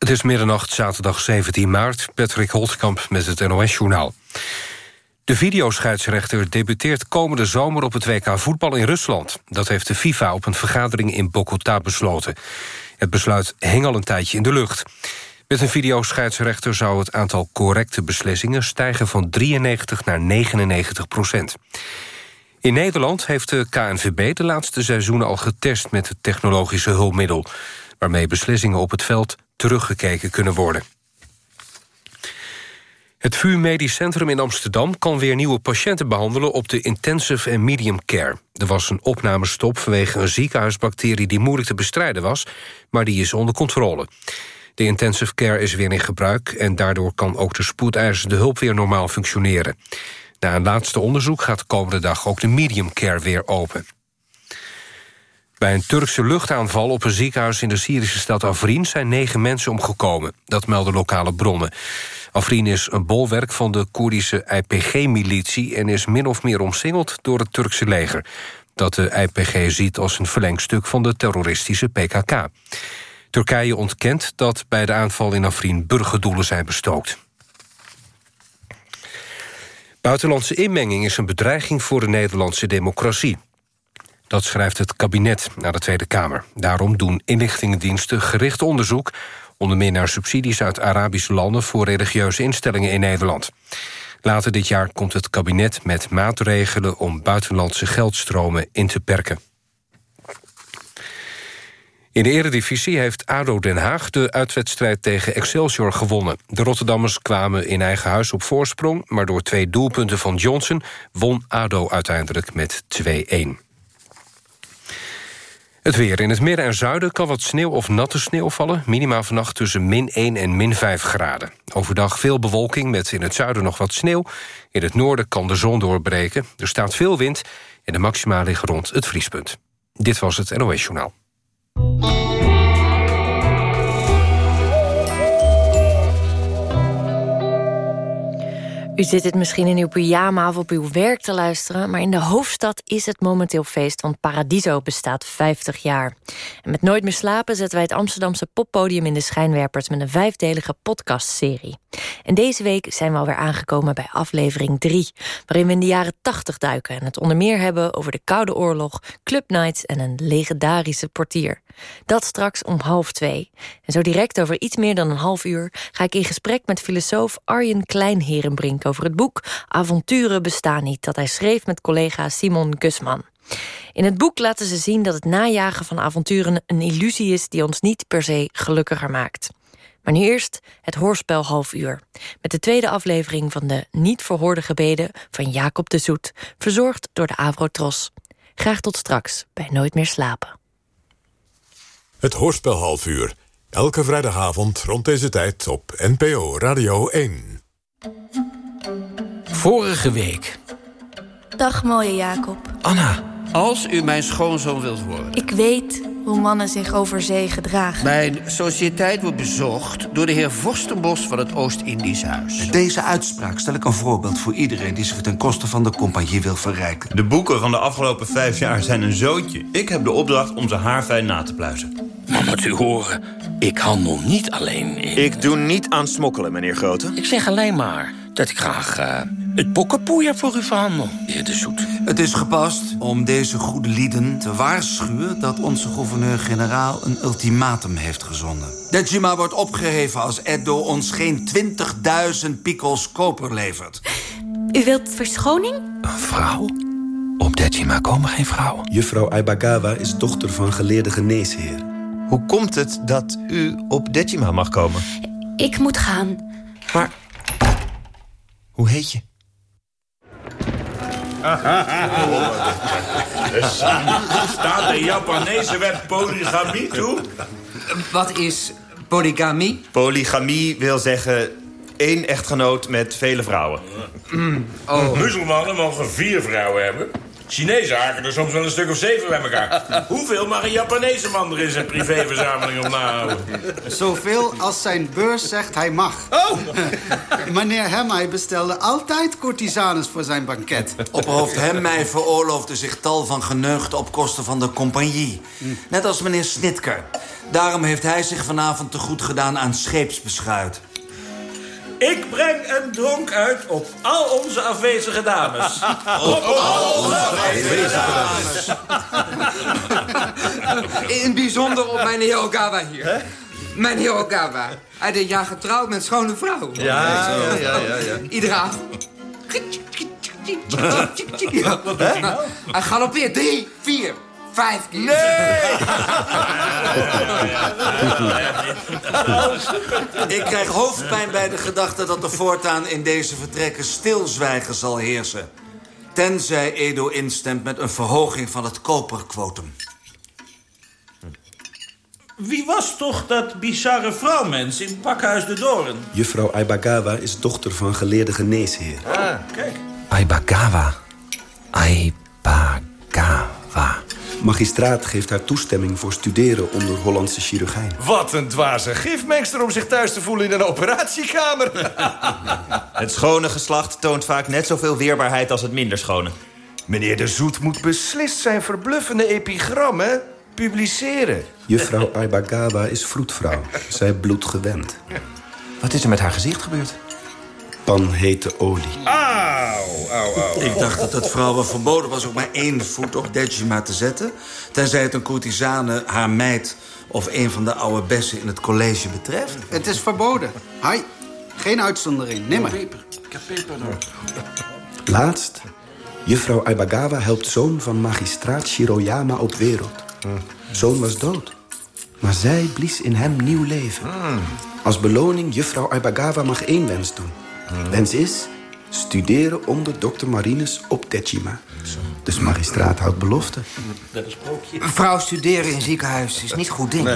Het is middernacht, zaterdag 17 maart. Patrick Holtkamp met het NOS-journaal. De videoscheidsrechter debuteert komende zomer op het WK voetbal in Rusland. Dat heeft de FIFA op een vergadering in Bogota besloten. Het besluit hing al een tijdje in de lucht. Met een videoscheidsrechter zou het aantal correcte beslissingen... stijgen van 93 naar 99 procent. In Nederland heeft de KNVB de laatste seizoenen al getest... met het technologische hulpmiddel... waarmee beslissingen op het veld teruggekeken kunnen worden. Het VU Medisch Centrum in Amsterdam kan weer nieuwe patiënten behandelen op de intensive en medium care. Er was een opnamestop vanwege een ziekenhuisbacterie die moeilijk te bestrijden was, maar die is onder controle. De intensive care is weer in gebruik en daardoor kan ook de spoedeisende hulp weer normaal functioneren. Na een laatste onderzoek gaat de komende dag ook de medium care weer open. Bij een Turkse luchtaanval op een ziekenhuis in de Syrische stad Afrin... zijn negen mensen omgekomen, dat melden lokale bronnen. Afrin is een bolwerk van de Koerdische IPG-militie... en is min of meer omsingeld door het Turkse leger... dat de IPG ziet als een verlengstuk van de terroristische PKK. Turkije ontkent dat bij de aanval in Afrin burgerdoelen zijn bestookt. Buitenlandse inmenging is een bedreiging voor de Nederlandse democratie. Dat schrijft het kabinet naar de Tweede Kamer. Daarom doen inlichtingendiensten gericht onderzoek... onder meer naar subsidies uit Arabische landen... voor religieuze instellingen in Nederland. Later dit jaar komt het kabinet met maatregelen... om buitenlandse geldstromen in te perken. In de eredivisie heeft ADO Den Haag de uitwedstrijd tegen Excelsior gewonnen. De Rotterdammers kwamen in eigen huis op voorsprong... maar door twee doelpunten van Johnson won ADO uiteindelijk met 2-1. Het weer. In het midden en zuiden kan wat sneeuw of natte sneeuw vallen. Minima vannacht tussen min 1 en min 5 graden. Overdag veel bewolking met in het zuiden nog wat sneeuw. In het noorden kan de zon doorbreken. Er staat veel wind en de maxima liggen rond het vriespunt. Dit was het NOS Journaal. U zit het misschien in uw pyjama of op uw werk te luisteren... maar in de hoofdstad is het momenteel feest, want Paradiso bestaat 50 jaar. En met Nooit meer slapen zetten wij het Amsterdamse poppodium in de schijnwerpers... met een vijfdelige podcastserie. En deze week zijn we alweer aangekomen bij aflevering 3... waarin we in de jaren 80 duiken en het onder meer hebben... over de Koude Oorlog, clubnights en een legendarische portier. Dat straks om half twee. En zo direct over iets meer dan een half uur... ga ik in gesprek met filosoof Arjen Kleinherenbrink... over het boek Avonturen bestaan niet... dat hij schreef met collega Simon Gusman. In het boek laten ze zien dat het najagen van avonturen een illusie is die ons niet per se gelukkiger maakt. Maar nu eerst het hoorspel half uur. Met de tweede aflevering van de niet verhoorde gebeden van Jacob de Zoet, verzorgd door de Avrotros. Graag tot straks bij Nooit meer slapen. Het hoorspel half uur. Elke vrijdagavond rond deze tijd op NPO Radio 1. Vorige week. Dag mooie Jacob. Anna, als u mijn schoonzoon wilt worden. Ik weet hoe mannen zich over zee gedragen. Mijn sociëteit wordt bezocht door de heer Vorstenbos van het Oost-Indisch Huis. Met deze uitspraak stel ik een voorbeeld voor iedereen... die zich ten koste van de compagnie wil verrijken. De boeken van de afgelopen vijf jaar zijn een zootje. Ik heb de opdracht om ze haarfijn na te pluizen. Maar moet u horen, ik handel niet alleen in... Ik doe niet aan smokkelen, meneer Grote. Ik zeg alleen maar dat ik graag uh, het bokkenpoeier voor u verhandel, heer De Zoet. Het is gepast om deze goede lieden te waarschuwen... dat onze gouverneur-generaal een ultimatum heeft gezonden. Dejima wordt opgeheven als Edo ons geen 20.000 pikels koper levert. U wilt verschoning? Een vrouw? Op Dejima komen geen vrouwen. Juffrouw Aibagawa is dochter van geleerde geneesheer. Hoe komt het dat u op Dejima mag komen? Ik moet gaan. Maar hoe heet je? Staat de Japanese wet polygamie toe? Wat is polygamie? Polygamie wil zeggen één echtgenoot met vele vrouwen. Oh. Muzelmannen mogen vier vrouwen hebben. Chinezen haken er soms wel een stuk of zeven bij elkaar. Hoeveel mag een Japanese man er in zijn privéverzameling op nahouden? Zoveel als zijn beurs zegt hij mag. Oh! Meneer Hemmay bestelde altijd courtisanes voor zijn banket. Opperhoofd Hemmay veroorloofde zich tal van geneugden op kosten van de compagnie. Net als meneer Snitker. Daarom heeft hij zich vanavond te goed gedaan aan scheepsbeschuit. Ik breng een dronk uit op al onze afwezige dames. Op al onze afwezige dames. In het bijzonder op mijn heer Ogawa hier. Mijn heer Ogawa. Hij dit jaar getrouwd met schone vrouw. Ja, ja, ja, ja, ja. Iedere avond. Wat doet hij nou? Hij galoppeert drie, vier, vijf keer. Ik krijg hoofdpijn bij de gedachte dat er voortaan in deze vertrekken stilzwijgen zal heersen. Tenzij Edo instemt met een verhoging van het koperquotum. Wie was toch dat bizarre vrouwmens in Pakhuis de Doorn? Juffrouw Aibagawa is dochter van geleerde geneesheer. Ah, kijk. Aibagawa. Aibagawa. Magistraat geeft haar toestemming voor studeren onder Hollandse chirurgijn. Wat een dwaze gifmengster om zich thuis te voelen in een operatiekamer. Het schone geslacht toont vaak net zoveel weerbaarheid als het minder schone. Meneer de Zoet moet beslist zijn verbluffende epigrammen publiceren. Juffrouw Aibagawa is vroedvrouw. Zij bloedgewend. Wat is er met haar gezicht gebeurd? Pan hete olie. Auw, auw, auw. Ik dacht dat het vrouwen verboden was ook maar één voet op Dejima te zetten. Tenzij het een courtisane, haar meid of een van de oude bessen in het college betreft. Het is verboden. Hai, geen uitzondering. Nimmer. Ik heb peper nog. Laatst. Juffrouw Aibagawa helpt zoon van magistraat Shiroyama op wereld. Zoon was dood. Maar zij blies in hem nieuw leven. Als beloning, juffrouw Aibagawa mag één wens doen. Wens is studeren onder dokter Marinus op Dejima. Dus magistraat houdt belofte. Dat is sprookje. Vrouw studeren in ziekenhuis is niet goed ding.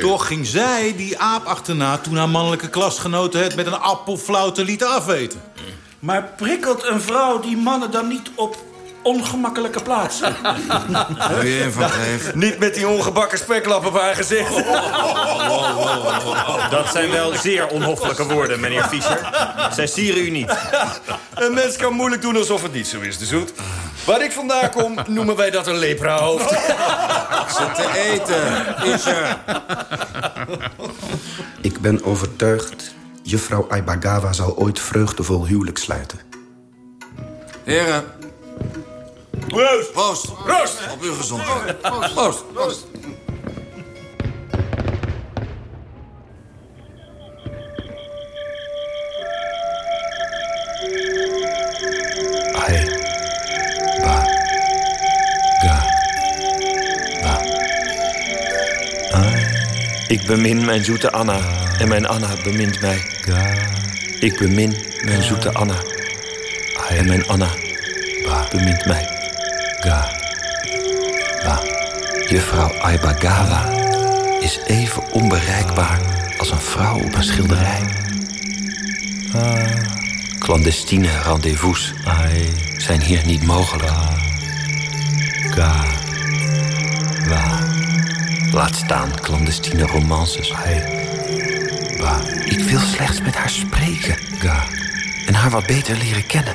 Toch ging zij die aap achterna toen haar mannelijke klasgenoten het met een appelflauwte lieten afweten. Maar prikkelt een vrouw die mannen dan niet op ongemakkelijke plaatsen? Wil je een van geven? Niet met die ongebakken speklap op haar gezicht. Dat zijn wel zeer onhoffelijke woorden, meneer Fischer. Zij sieren u niet. Een mens kan moeilijk doen alsof het niet zo is, de zoet. Waar ik vandaan kom, noemen wij dat een leprahoofd. Zit te eten, Fischer. Ik ben overtuigd, juffrouw Aibagawa zal ooit vreugdevol huwelijk sluiten. Heren, Proost! proost. Proost! Op uw gezondheid. Proost. proost. Ai. Ba. Ga. Ba. Ik bemin mijn zoete Anna en mijn Anna bemint mij. Ik bemin mijn zoete Anna en mijn Anna bemint mij. Juffrouw Aibagawa is even onbereikbaar als een vrouw op een schilderij. Clandestine rendezvous zijn hier niet mogelijk. Laat staan clandestine romances. Ik wil slechts met haar spreken. En haar wat beter leren kennen.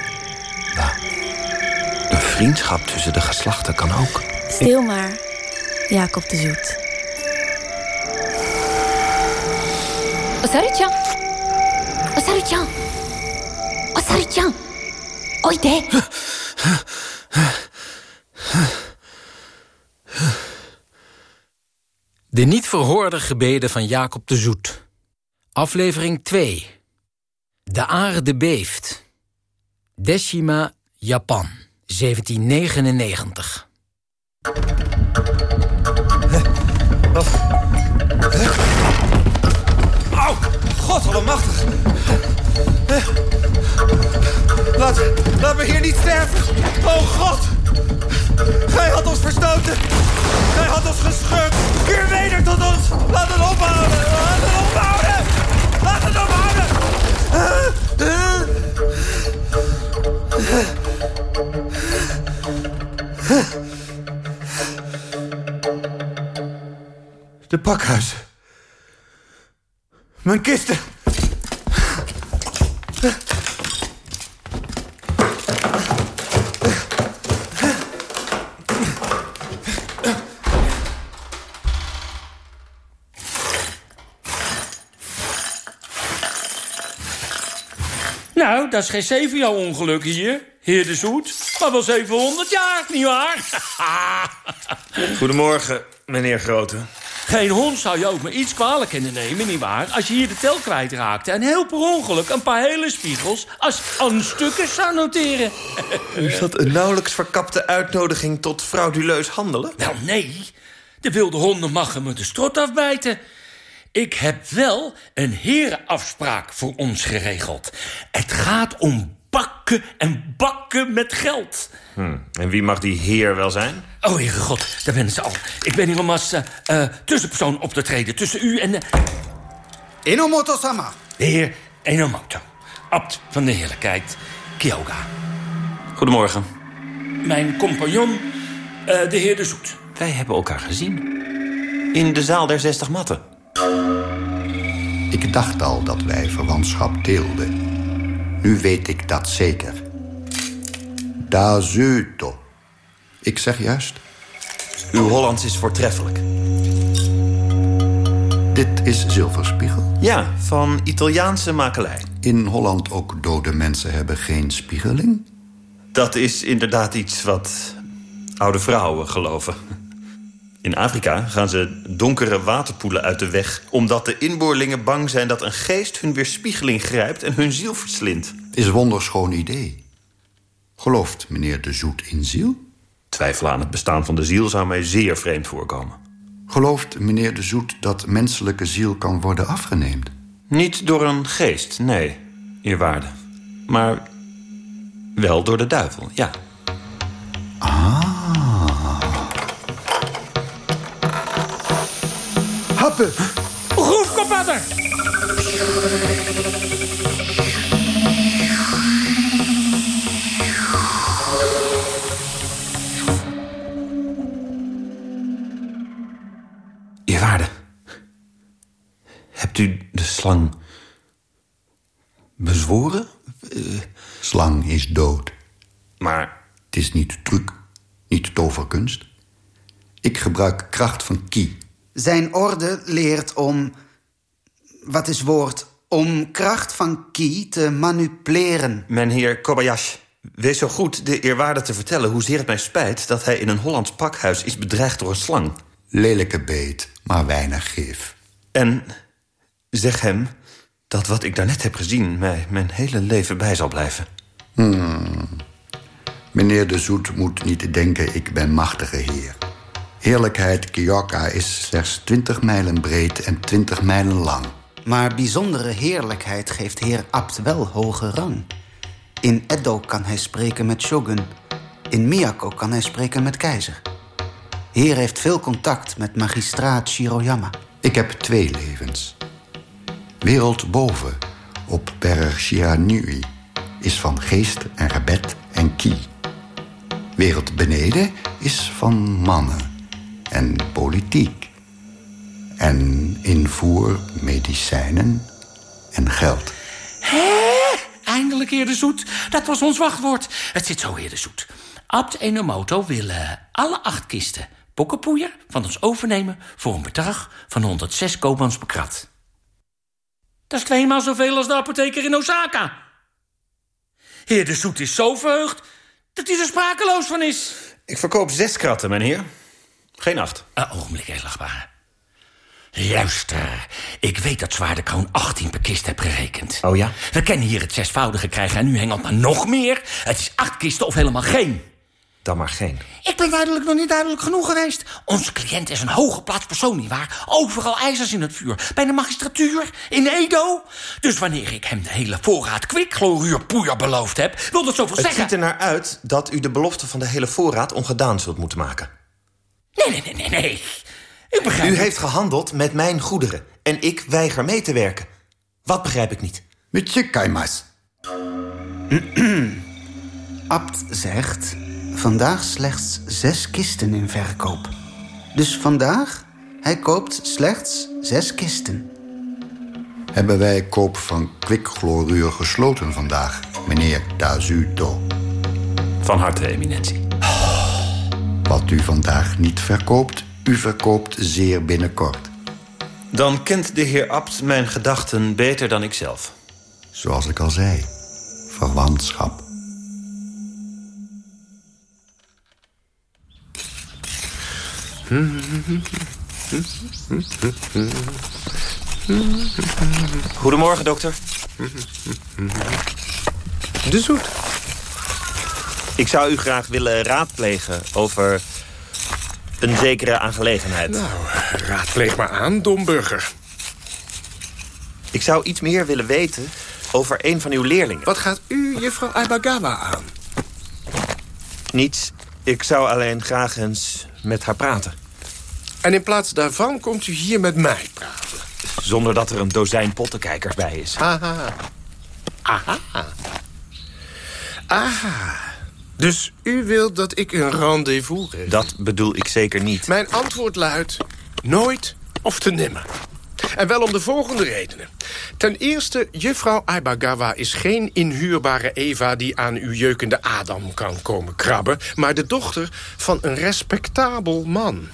Een vriendschap tussen de geslachten kan ook. Stil maar, Jacob de Zoet. Osaru-chan. Osaru-chan. Osaru-chan. Oide. De niet verhoorde gebeden van Jacob de Zoet. Aflevering 2. De aarde beeft. Deshima, Japan, 1799. Au! God allemachtig. Laat, laat me hier niet sterven. Oh God! Gij had ons verstoten. Gij had ons gescheurd. Keer weder tot ons. Laat het ophouden. Laat het ophouden. Laat het ophouden. de pakhuis. Mijn kisten. Nou, dat is geen Sevio-ongeluk hier, heer de Zoet. Maar wel 700 jaar, nietwaar? Goedemorgen, meneer Grote. Geen hond zou je ook maar iets kwalijk kunnen nemen, nietwaar? Als je hier de tel kwijtraakte en heel per ongeluk een paar hele spiegels... als stukken zou noteren. Is dat een nauwelijks verkapte uitnodiging tot frauduleus handelen? Wel, nee. De wilde honden mag me de strot afbijten. Ik heb wel een herenafspraak voor ons geregeld. Het gaat om bakken en bakken met geld. Hm. En wie mag die heer wel zijn? Oh, heere god, daar ben ze al. Ik ben hier om als uh, uh, tussenpersoon op te treden tussen u en... de. Enomoto-sama. De heer Enomoto. Abt van de heerlijkheid Kyoga. Goedemorgen. Mijn compagnon, uh, de heer De Zoet. Wij hebben elkaar gezien. In de zaal der zestig matten. Ik dacht al dat wij verwantschap deelden. Nu weet ik dat zeker. Da Zuto. Ik zeg juist. Uw Hollands is voortreffelijk. Dit is zilverspiegel? Ja, van Italiaanse makelij. In Holland ook dode mensen hebben geen spiegeling? Dat is inderdaad iets wat oude vrouwen geloven. In Afrika gaan ze donkere waterpoelen uit de weg... omdat de inboorlingen bang zijn dat een geest hun weerspiegeling grijpt... en hun ziel verslindt. Is wonderschoon idee. Gelooft meneer de Zoet in ziel? Twijfelen aan het bestaan van de ziel zou mij zeer vreemd voorkomen. Gelooft meneer de Zoet dat menselijke ziel kan worden afgeneemd? Niet door een geest, nee, eerwaarde. Maar wel door de duivel, ja. Ah. Happen. Goed. Eerwaarde. Hebt u de slang bezworen? Uh, slang is dood. Maar... Het is niet truc, niet toverkunst. Ik gebruik kracht van ki. Zijn orde leert om... Wat is woord? Om kracht van ki te manipuleren. Mijn heer Kobayashi, wees zo goed de eerwaarde te vertellen... hoezeer het mij spijt dat hij in een Hollands pakhuis is bedreigd door een slang. Lelijke beet, maar weinig gif. En zeg hem dat wat ik daarnet heb gezien... mij mijn hele leven bij zal blijven. Hmm. Meneer de Zoet moet niet denken ik ben machtige heer. Heerlijkheid Kyoka is slechts 20 mijlen breed en 20 mijlen lang. Maar bijzondere heerlijkheid geeft heer Abt wel hoge rang. In Edo kan hij spreken met shogun. In Miyako kan hij spreken met keizer. Heer heeft veel contact met magistraat Shiroyama. Ik heb twee levens. Wereld boven, op berg Shiranui, is van geest en gebed en ki. Wereld beneden is van mannen en politiek. En invoer, medicijnen en geld. Hé, eindelijk, heer de Zoet. Dat was ons wachtwoord. Het zit zo, heer de Zoet. Abt Enomoto wil uh, alle acht kisten pokkenpoeier van ons overnemen... voor een bedrag van 106 koopmans per krat. Dat is tweemaal zoveel als de apotheker in Osaka. Heer de Zoet is zo verheugd dat hij er sprakeloos van is. Ik verkoop zes kratten, mijn heer. Geen acht. Een ogenblik, edelachtbare. Luister, ik weet dat Zwaardekroon 18 per kist heb gerekend. Oh ja? We kennen hier het zesvoudige krijgen en nu hengelt maar nog meer. Het is acht kisten of helemaal geen. Dan maar geen. Ik ben duidelijk nog niet duidelijk genoeg geweest. Onze cliënt is een hooggeplaatst persoon, nietwaar? Overal ijzers in het vuur. Bij de magistratuur, in Edo. Dus wanneer ik hem de hele voorraad kwikchloruurpoeier beloofd heb... wil dat zoveel het zeggen... Het ziet er naar uit dat u de belofte van de hele voorraad ongedaan zult moeten maken. Nee, nee, nee, nee, nee. U begrijpt... U heeft gehandeld met mijn goederen. En ik weiger mee te werken. Wat begrijp ik niet? Met kaimas. Abt zegt... Vandaag slechts zes kisten in verkoop. Dus vandaag, hij koopt slechts zes kisten. Hebben wij koop van kwikchloruur gesloten vandaag, meneer Dazuto? Van harte, eminentie. Wat u vandaag niet verkoopt, u verkoopt zeer binnenkort. Dan kent de heer Abt mijn gedachten beter dan ikzelf. Zoals ik al zei, verwantschap. Goedemorgen, dokter. De zoet. Ik zou u graag willen raadplegen over een zekere aangelegenheid. Nou, raadpleeg maar aan, Domburger. Ik zou iets meer willen weten over een van uw leerlingen. Wat gaat u, juffrouw Aibagawa, aan? Niets. Ik zou alleen graag eens met haar praten. En in plaats daarvan komt u hier met mij praten. Zonder dat er een dozijn pottenkijkers bij is. Aha. Aha. Aha. Dus u wilt dat ik een rendezvous regel? Dat bedoel ik zeker niet. Mijn antwoord luidt nooit of te nimmer. En wel om de volgende redenen. Ten eerste, juffrouw Aibagawa is geen inhuurbare Eva... die aan uw jeukende Adam kan komen krabben... maar de dochter van een respectabel man.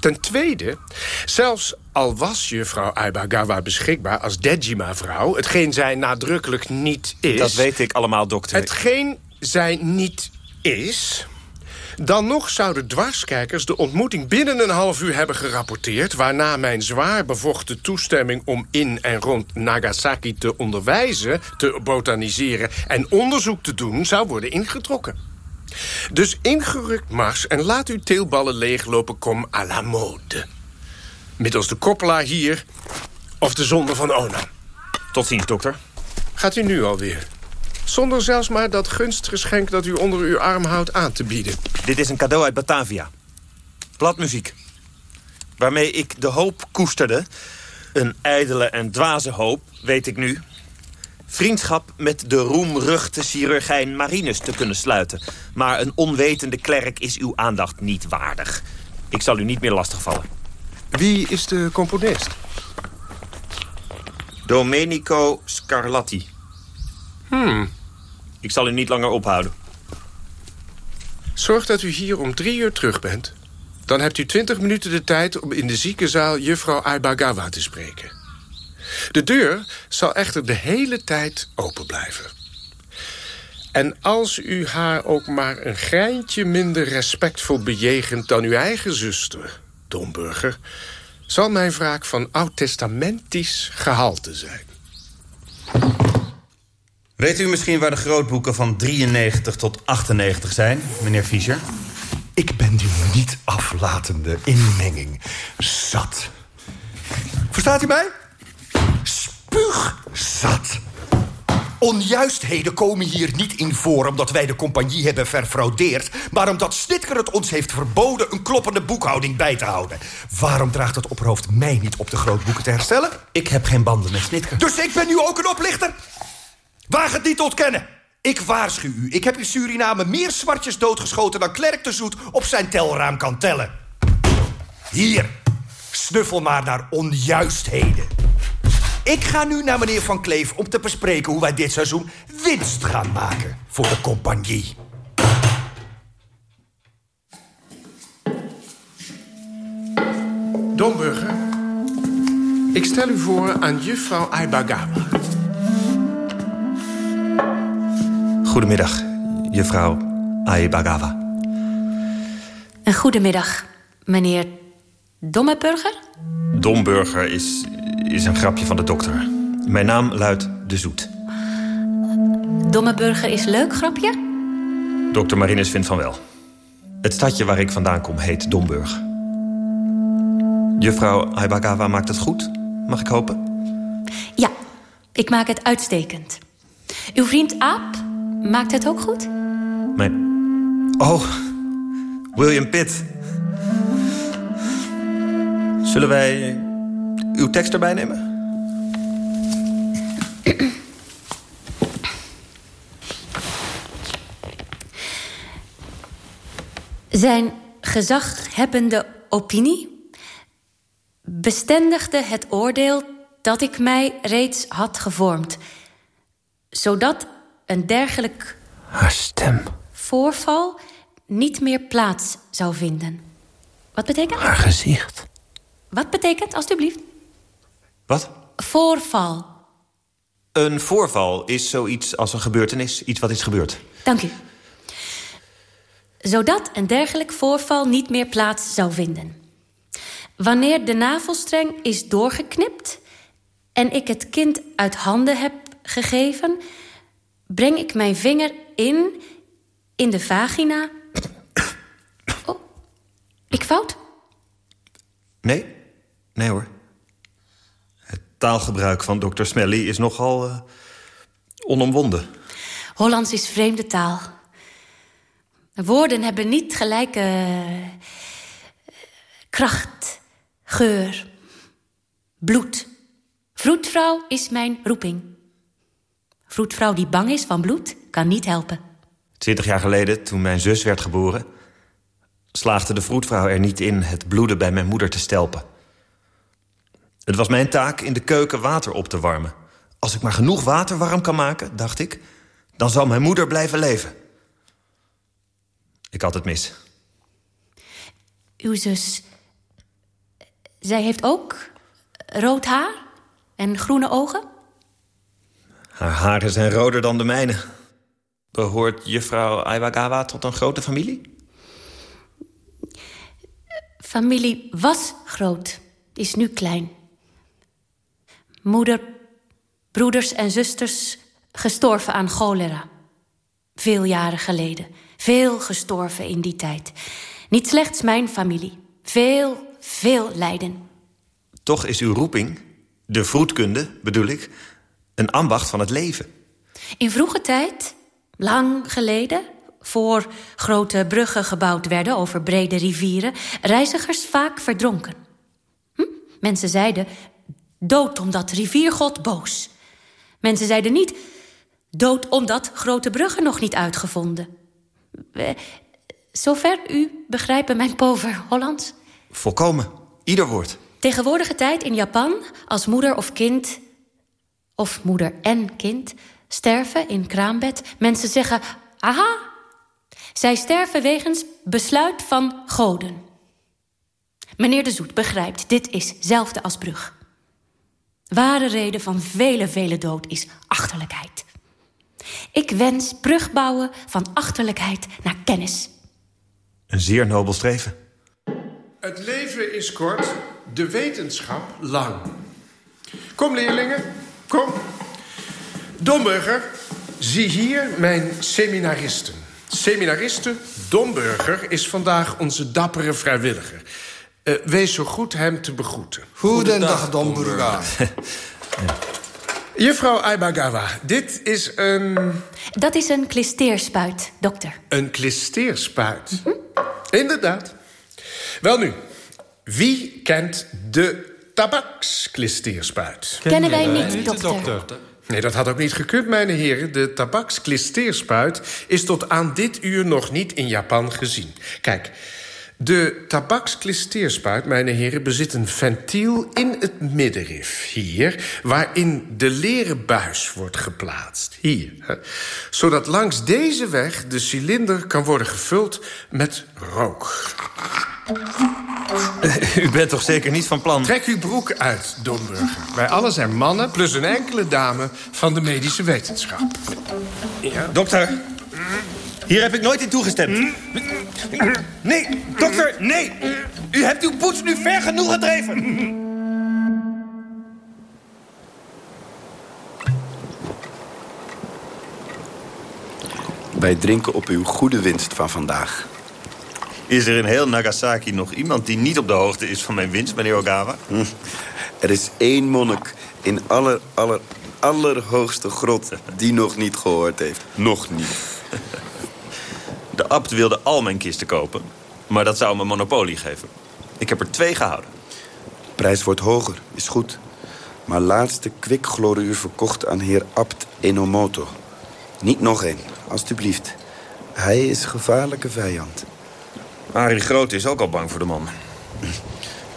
Ten tweede, zelfs al was juffrouw Aibagawa beschikbaar als Dejima-vrouw... hetgeen zij nadrukkelijk niet is... Dat weet ik allemaal, dokter. Hetgeen zij niet is... Dan nog zouden dwarskijkers de ontmoeting binnen een half uur hebben gerapporteerd... waarna mijn zwaar bevochten toestemming om in en rond Nagasaki te onderwijzen... te botaniseren en onderzoek te doen zou worden ingetrokken. Dus ingerukt mars en laat uw teelballen leeglopen kom à la mode. Middels de koppelaar hier of de zonde van Onam. Tot ziens, dokter. Gaat u nu alweer? Zonder zelfs maar dat gunstgeschenk dat u onder uw arm houdt aan te bieden. Dit is een cadeau uit Batavia. Bladmuziek. Waarmee ik de hoop koesterde. Een ijdele en dwaze hoop, weet ik nu. Vriendschap met de roemruchte chirurgijn Marinus te kunnen sluiten. Maar een onwetende klerk is uw aandacht niet waardig. Ik zal u niet meer lastigvallen. Wie is de componist? Domenico Scarlatti. Hmm. Ik zal u niet langer ophouden. Zorg dat u hier om drie uur terug bent. Dan hebt u twintig minuten de tijd om in de ziekenzaal juffrouw Aibagawa te spreken. De deur zal echter de hele tijd open blijven. En als u haar ook maar een greintje minder respectvol bejegent... dan uw eigen zuster, Domburger... zal mijn wraak van oud-testamentisch gehalte zijn. Weet u misschien waar de grootboeken van 93 tot 98 zijn, meneer Fischer? Ik ben die niet aflatende inmenging zat. Verstaat u mij? Spuug zat. Onjuistheden komen hier niet in voor omdat wij de compagnie hebben verfraudeerd... maar omdat Snitker het ons heeft verboden een kloppende boekhouding bij te houden. Waarom draagt het opperhoofd mij niet op de grootboeken te herstellen? Ik heb geen banden met Snitker. Dus ik ben nu ook een oplichter? Waag het niet te ontkennen. Ik waarschuw u, ik heb in Suriname meer zwartjes doodgeschoten... dan Klerk de Zoet op zijn telraam kan tellen. Hier, snuffel maar naar onjuistheden. Ik ga nu naar meneer Van Kleef om te bespreken... hoe wij dit seizoen winst gaan maken voor de compagnie. Domburger, ik stel u voor aan juffrouw Aibagawa. Goedemiddag, juffrouw Aibagawa. Een goedemiddag, meneer Dommeburger? Domburger is, is een grapje van de dokter. Mijn naam luidt De Zoet. Dommeburger is leuk, grapje? Dokter Marinus vindt van wel. Het stadje waar ik vandaan kom heet Domburg. Juffrouw Aibagawa maakt het goed, mag ik hopen? Ja, ik maak het uitstekend. Uw vriend Aap maakt het ook goed? Mijn... Oh, William Pitt. Zullen wij uw tekst erbij nemen? Zijn gezaghebbende opinie bestendigde het oordeel dat ik mij reeds had gevormd, zodat een dergelijk Haar stem. voorval niet meer plaats zou vinden. Wat betekent? Haar gezicht. Wat betekent, alstublieft? Wat? Voorval. Een voorval is zoiets als een gebeurtenis. Iets wat is gebeurd. Dank u. Zodat een dergelijk voorval niet meer plaats zou vinden. Wanneer de navelstreng is doorgeknipt... en ik het kind uit handen heb gegeven... breng ik mijn vinger in, in de vagina... Oh, ik fout? Nee? Nee hoor. Het taalgebruik van dokter Smelly is nogal uh, onomwonden. Hollands is vreemde taal. Woorden hebben niet gelijke uh, kracht, geur, bloed. Vroedvrouw is mijn roeping. Vroedvrouw die bang is van bloed, kan niet helpen. Twintig jaar geleden, toen mijn zus werd geboren... slaagde de vroedvrouw er niet in het bloeden bij mijn moeder te stelpen. Het was mijn taak in de keuken water op te warmen. Als ik maar genoeg water warm kan maken, dacht ik... dan zal mijn moeder blijven leven. Ik had het mis. Uw zus... zij heeft ook rood haar en groene ogen? Haar haren zijn roder dan de mijne. Behoort juffrouw Aiwagawa tot een grote familie? Familie was groot, is nu klein. Moeder, broeders en zusters gestorven aan cholera. Veel jaren geleden. Veel gestorven in die tijd. Niet slechts mijn familie. Veel, veel lijden. Toch is uw roeping, de vroedkunde bedoel ik, een ambacht van het leven. In vroege tijd, lang geleden, voor grote bruggen gebouwd werden over brede rivieren, reizigers vaak verdronken. Hm? Mensen zeiden, dood omdat riviergod boos. Mensen zeiden niet, dood omdat grote bruggen nog niet uitgevonden. Zover u begrijpen mijn pover Hollands? Volkomen, ieder woord. Tegenwoordige tijd in Japan, als moeder of kind... of moeder en kind, sterven in kraambed... mensen zeggen, aha, zij sterven wegens besluit van goden. Meneer de Zoet begrijpt, dit is zelfde als brug. Ware reden van vele, vele dood is achterlijkheid. Ik wens brug bouwen van achterlijkheid naar kennis. Een zeer nobel streven. Het leven is kort, de wetenschap lang. Kom, leerlingen, kom. Domburger, zie hier mijn seminaristen. Seminariste Domburger is vandaag onze dappere vrijwilliger. Uh, wees zo goed hem te begroeten. Goedendag, Domburger. Juffrouw Aibagawa, dit is een... Dat is een klisteerspuit, dokter. Een klisteerspuit? Mm -hmm. Inderdaad. Wel nu, wie kent de tabaksklisteerspuit? Kennen wij niet, dokter. dokter. Nee, dat had ook niet gekund, mijn heren. De tabaksklisteerspuit is tot aan dit uur nog niet in Japan gezien. Kijk, de tabaksklisteerspuit, mijn heren, bezit een ventiel in het middenrif. Hier, waarin de leren buis wordt geplaatst. Hier. Zodat langs deze weg de cilinder kan worden gevuld met rook. U bent toch zeker niet van plan... Trek uw broek uit, Domburger. Wij allen zijn mannen, plus een enkele dame van de medische wetenschap. Ja. Dokter, hier heb ik nooit in toegestemd. Nee, dokter, nee. U hebt uw poets nu ver genoeg gedreven. Wij drinken op uw goede winst van vandaag. Is er in heel Nagasaki nog iemand die niet op de hoogte is van mijn winst, meneer Ogawa? Hm. Er is één monnik in aller, aller, allerhoogste grot die nog niet gehoord heeft. Nog niet. De abt wilde al mijn kisten kopen, maar dat zou me monopolie geven. Ik heb er twee gehouden. Prijs wordt hoger, is goed. Maar laatste kwikchloruur verkocht aan heer Abt Enomoto. Niet nog één, alstublieft. Hij is gevaarlijke vijand. Arie Grote is ook al bang voor de man.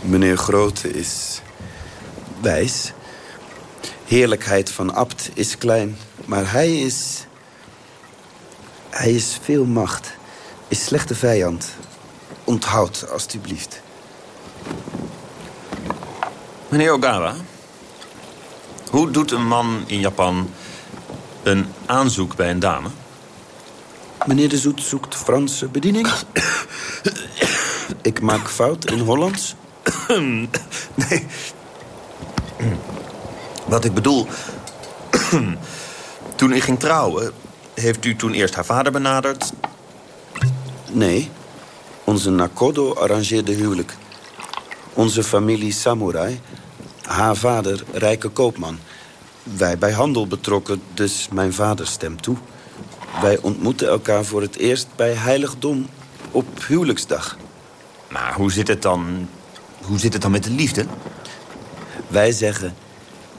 Meneer Grote is wijs. Heerlijkheid van Abt is klein, maar hij is... Hij is veel macht. Is slechte vijand. Onthoud, alstublieft. Meneer Ogawa, Hoe doet een man in Japan een aanzoek bij een dame? Meneer de Zoet zoekt Franse bediening. Ik maak fout in Hollands. nee. Wat ik bedoel... toen u ging trouwen, heeft u toen eerst haar vader benaderd? Nee. Onze Nakodo arrangeerde huwelijk. Onze familie samurai. Haar vader rijke koopman. Wij bij handel betrokken, dus mijn vader stemt toe. Wij ontmoeten elkaar voor het eerst bij heiligdom op huwelijksdag. Maar hoe zit het dan... Hoe zit het dan met de liefde? Wij zeggen...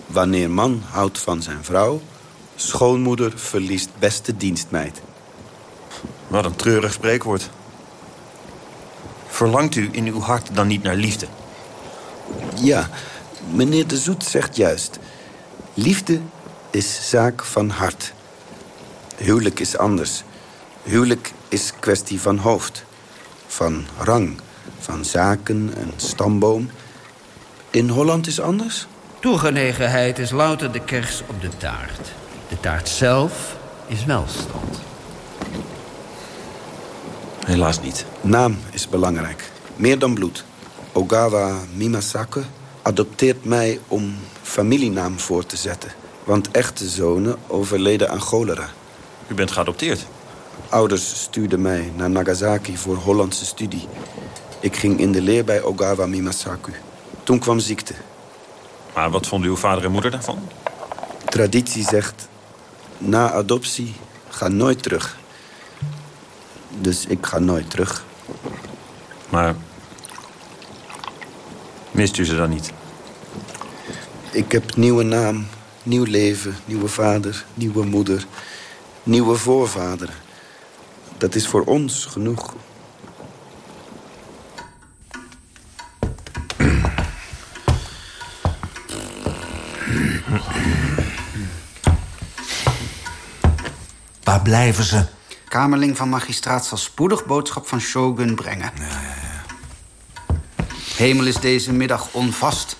Wanneer man houdt van zijn vrouw... schoonmoeder verliest beste dienstmeid. Wat een treurig spreekwoord. Verlangt u in uw hart dan niet naar liefde? Ja, meneer de Zoet zegt juist. Liefde is zaak van hart. Huwelijk is anders. Huwelijk is kwestie van hoofd. Van rang. Van zaken en stamboom. In Holland is anders? Toegenegenheid is louter de kers op de taart. De taart zelf is welstand. Helaas niet. Naam is belangrijk. Meer dan bloed. Ogawa Mimasake adopteert mij om familienaam voor te zetten. Want echte zonen overleden aan cholera. U bent geadopteerd? Ouders stuurden mij naar Nagasaki voor Hollandse studie. Ik ging in de leer bij Ogawa Mimasaku. Toen kwam ziekte. Maar wat vonden uw vader en moeder daarvan? Traditie zegt... na adoptie, ga nooit terug. Dus ik ga nooit terug. Maar... mist u ze dan niet? Ik heb nieuwe naam, nieuw leven, nieuwe vader, nieuwe moeder... nieuwe voorvader. Dat is voor ons genoeg. Waar blijven ze? Kamerling van magistraat zal spoedig boodschap van Shogun brengen. Hemel is deze middag onvast.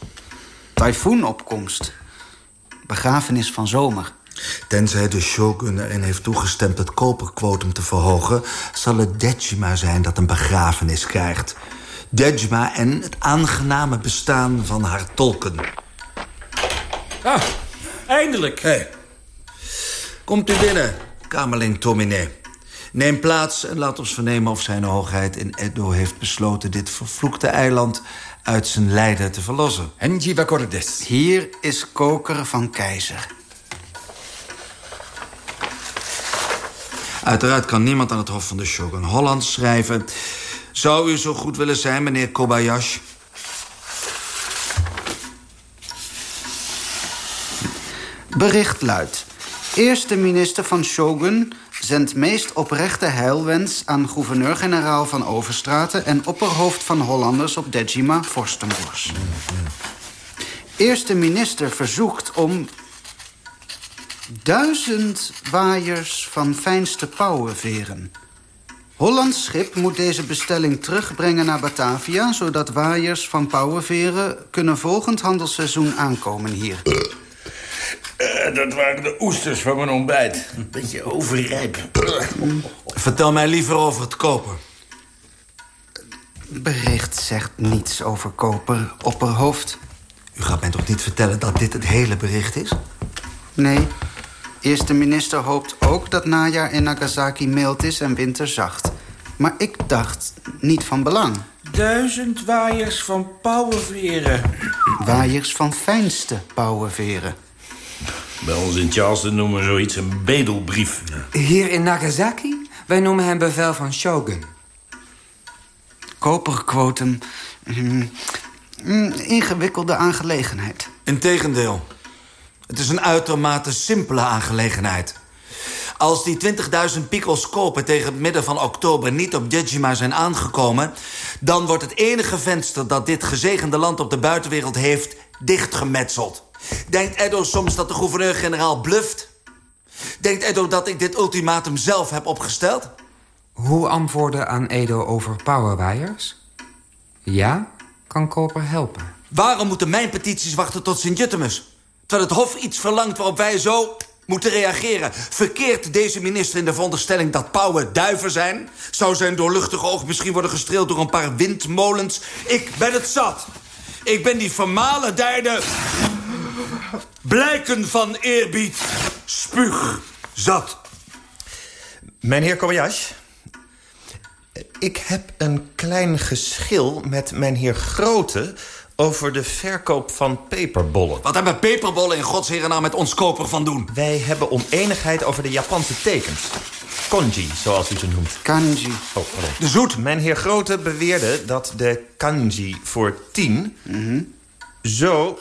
Tyfoonopkomst. Begrafenis van zomer. Tenzij de shogun erin heeft toegestemd het koperquotum te verhogen... zal het Dejima zijn dat een begrafenis krijgt. Dejima en het aangename bestaan van haar tolken. Ah, eindelijk. Hey. Komt u binnen, kamerling Tomine. Neem plaats en laat ons vernemen of zijn hoogheid in Edo heeft besloten... dit vervloekte eiland uit zijn lijden te verlossen. Henji Wakordes. Hier is koker van keizer. Uiteraard kan niemand aan het hof van de shogun Hollands schrijven. Zou u zo goed willen zijn, meneer Kobayashi? Bericht luidt. Eerste minister van Shogun zendt meest oprechte heilwens aan gouverneur-generaal van Overstraten... en opperhoofd van Hollanders op Dejima Vorstenbos. Eerste minister verzoekt om duizend waaiers van fijnste pauwenveren. Hollands schip moet deze bestelling terugbrengen naar Batavia... zodat waaiers van pauwenveren kunnen volgend handelsseizoen aankomen hier. Eh, dat waren de oesters van mijn ontbijt. Een beetje overrijp. Vertel mij liever over het koper. Bericht zegt niets over koper, opperhoofd. U gaat mij toch niet vertellen dat dit het hele bericht is? Nee. Eerste minister hoopt ook dat najaar in Nagasaki mild is en winter zacht. Maar ik dacht, niet van belang. Duizend waaiers van pauwenveren. Waaiers van fijnste pauwenveren. Bij ons in Charleston noemen we zoiets een bedelbrief. Hier in Nagasaki? Wij noemen hem bevel van Shogun. Koperquotum. mm, mm, ingewikkelde aangelegenheid. Integendeel. Het is een uitermate simpele aangelegenheid. Als die 20.000 pikkels koper tegen het midden van oktober niet op Dejima zijn aangekomen... dan wordt het enige venster dat dit gezegende land op de buitenwereld heeft dichtgemetseld. Denkt Edo soms dat de gouverneur-generaal bluft? Denkt Edo dat ik dit ultimatum zelf heb opgesteld? Hoe antwoorden aan Edo over powerwires? Ja, kan Koper helpen. Waarom moeten mijn petities wachten tot Sint-Jutemus? Terwijl het Hof iets verlangt waarop wij zo moeten reageren. Verkeert deze minister in de veronderstelling dat pauwen duiven zijn? Zou zijn doorluchtige oog misschien worden gestreeld door een paar windmolens? Ik ben het zat. Ik ben die vermalendijde blijken van eerbied spuug zat. Meneer Kobayashi, ik heb een klein geschil met mijn heer Grote... over de verkoop van peperbollen. Wat hebben peperbollen in godsherennaam naam met ons koper van doen? Wij hebben oneenigheid over de Japanse tekens. Konji, zoals u ze noemt. Kanji. Oh, pardon. De zoet. Mijn heer Grote beweerde dat de kanji voor 10 zo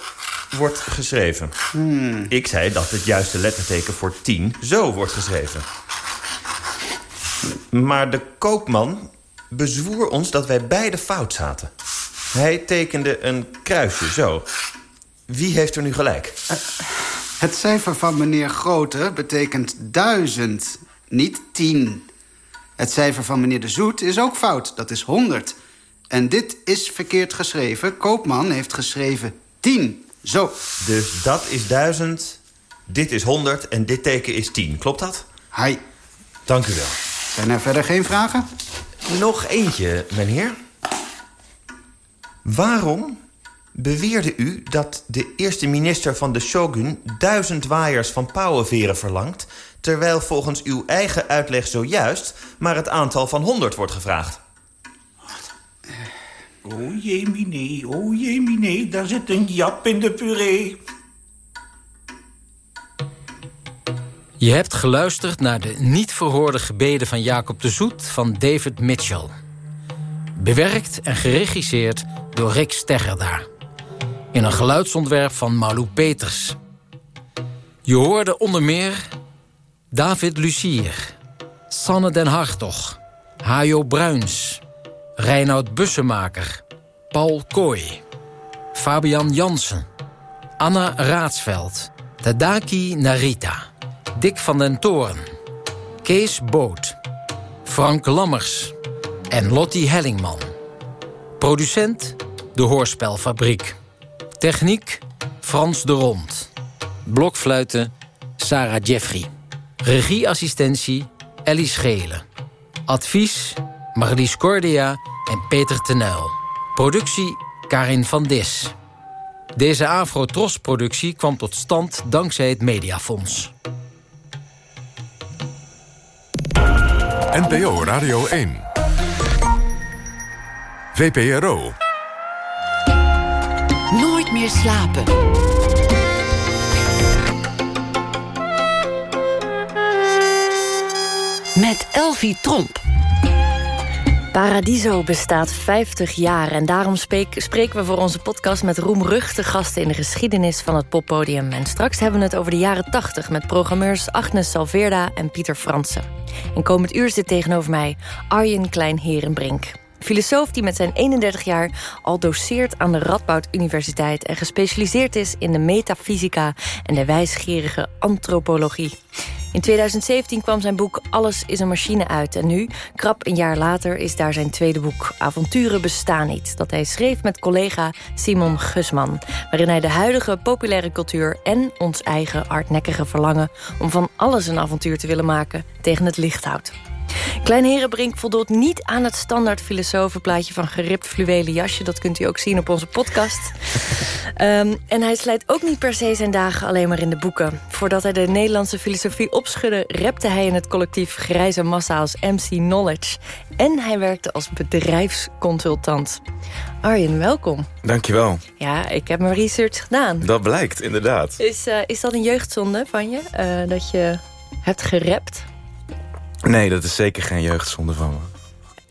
wordt geschreven. Ik zei dat het juiste letterteken voor 10 zo wordt geschreven. Maar de koopman bezwoer ons dat wij beide fout zaten. Hij tekende een kruisje, zo. Wie heeft er nu gelijk? Het cijfer van meneer Grote betekent duizend, niet tien. Het cijfer van meneer De Zoet is ook fout, dat is honderd. En dit is verkeerd geschreven. Koopman heeft geschreven tien. Zo. Dus dat is duizend, dit is honderd en dit teken is tien. Klopt dat? Hai. Dank u wel. Zijn er verder geen vragen? Nog eentje, meneer. Waarom beweerde u dat de eerste minister van de shogun... duizend waaiers van pauwenveren verlangt... terwijl volgens uw eigen uitleg zojuist... maar het aantal van honderd wordt gevraagd? Oh jemine, oh jemine, daar zit een jap in de puree. Je hebt geluisterd naar de niet verhoorde gebeden van Jacob de Zoet van David Mitchell. Bewerkt en geregisseerd door Rick Steggerda. In een geluidsontwerp van Malou Peters. Je hoorde onder meer David Lucier, Sanne den Hartog, Hajo Bruins, Reinoud Bussemaker, Paul Kooi, Fabian Jansen, Anna Raadsveld, Tadaki Narita, Dick van den Toren, Kees Boot, Frank Lammers en Lottie Hellingman. Producent De Hoorspelfabriek. Techniek Frans de Rond. Blokfluiten Sarah Jeffrey. Regieassistentie Ellie Schelen. Advies Marlies Cordia en Peter Tenuil. Productie Karin van Dis. Deze Afro-Tros-productie kwam tot stand dankzij het Mediafonds. NPO Radio 1. VPRO. Nooit meer slapen. Met Elvie Tromp. Paradiso bestaat 50 jaar en daarom spreken we voor onze podcast met roemruchte gasten in de geschiedenis van het poppodium. En straks hebben we het over de jaren 80 met programmeurs Agnes Salveerda en Pieter Fransen. En komend uur zit tegenover mij Arjen Klein-Herenbrink. Filosoof die met zijn 31 jaar al doseert aan de Radboud Universiteit... en gespecialiseerd is in de metafysica en de wijsgerige antropologie. In 2017 kwam zijn boek Alles is een machine uit. En nu, krap een jaar later, is daar zijn tweede boek... Avonturen bestaan niet, dat hij schreef met collega Simon Gusman... waarin hij de huidige populaire cultuur en ons eigen hardnekkige verlangen... om van alles een avontuur te willen maken, tegen het licht houdt. Klein Herenbrink voldoet niet aan het standaard filosofenplaatje van geript fluwelen jasje. Dat kunt u ook zien op onze podcast. Ehm, en hij slijt ook niet per se zijn dagen alleen maar in de boeken. Voordat hij de Nederlandse filosofie opschudde... repte hij in het collectief Grijze Massa als MC Knowledge. En hij werkte als bedrijfsconsultant. Arjen, welkom. Dankjewel. Ja, ik heb mijn research gedaan. Dat blijkt, inderdaad. Is, eh, is dat een jeugdzonde van je? eh, dat je hebt gerept? Nee, dat is zeker geen jeugdzonde van me.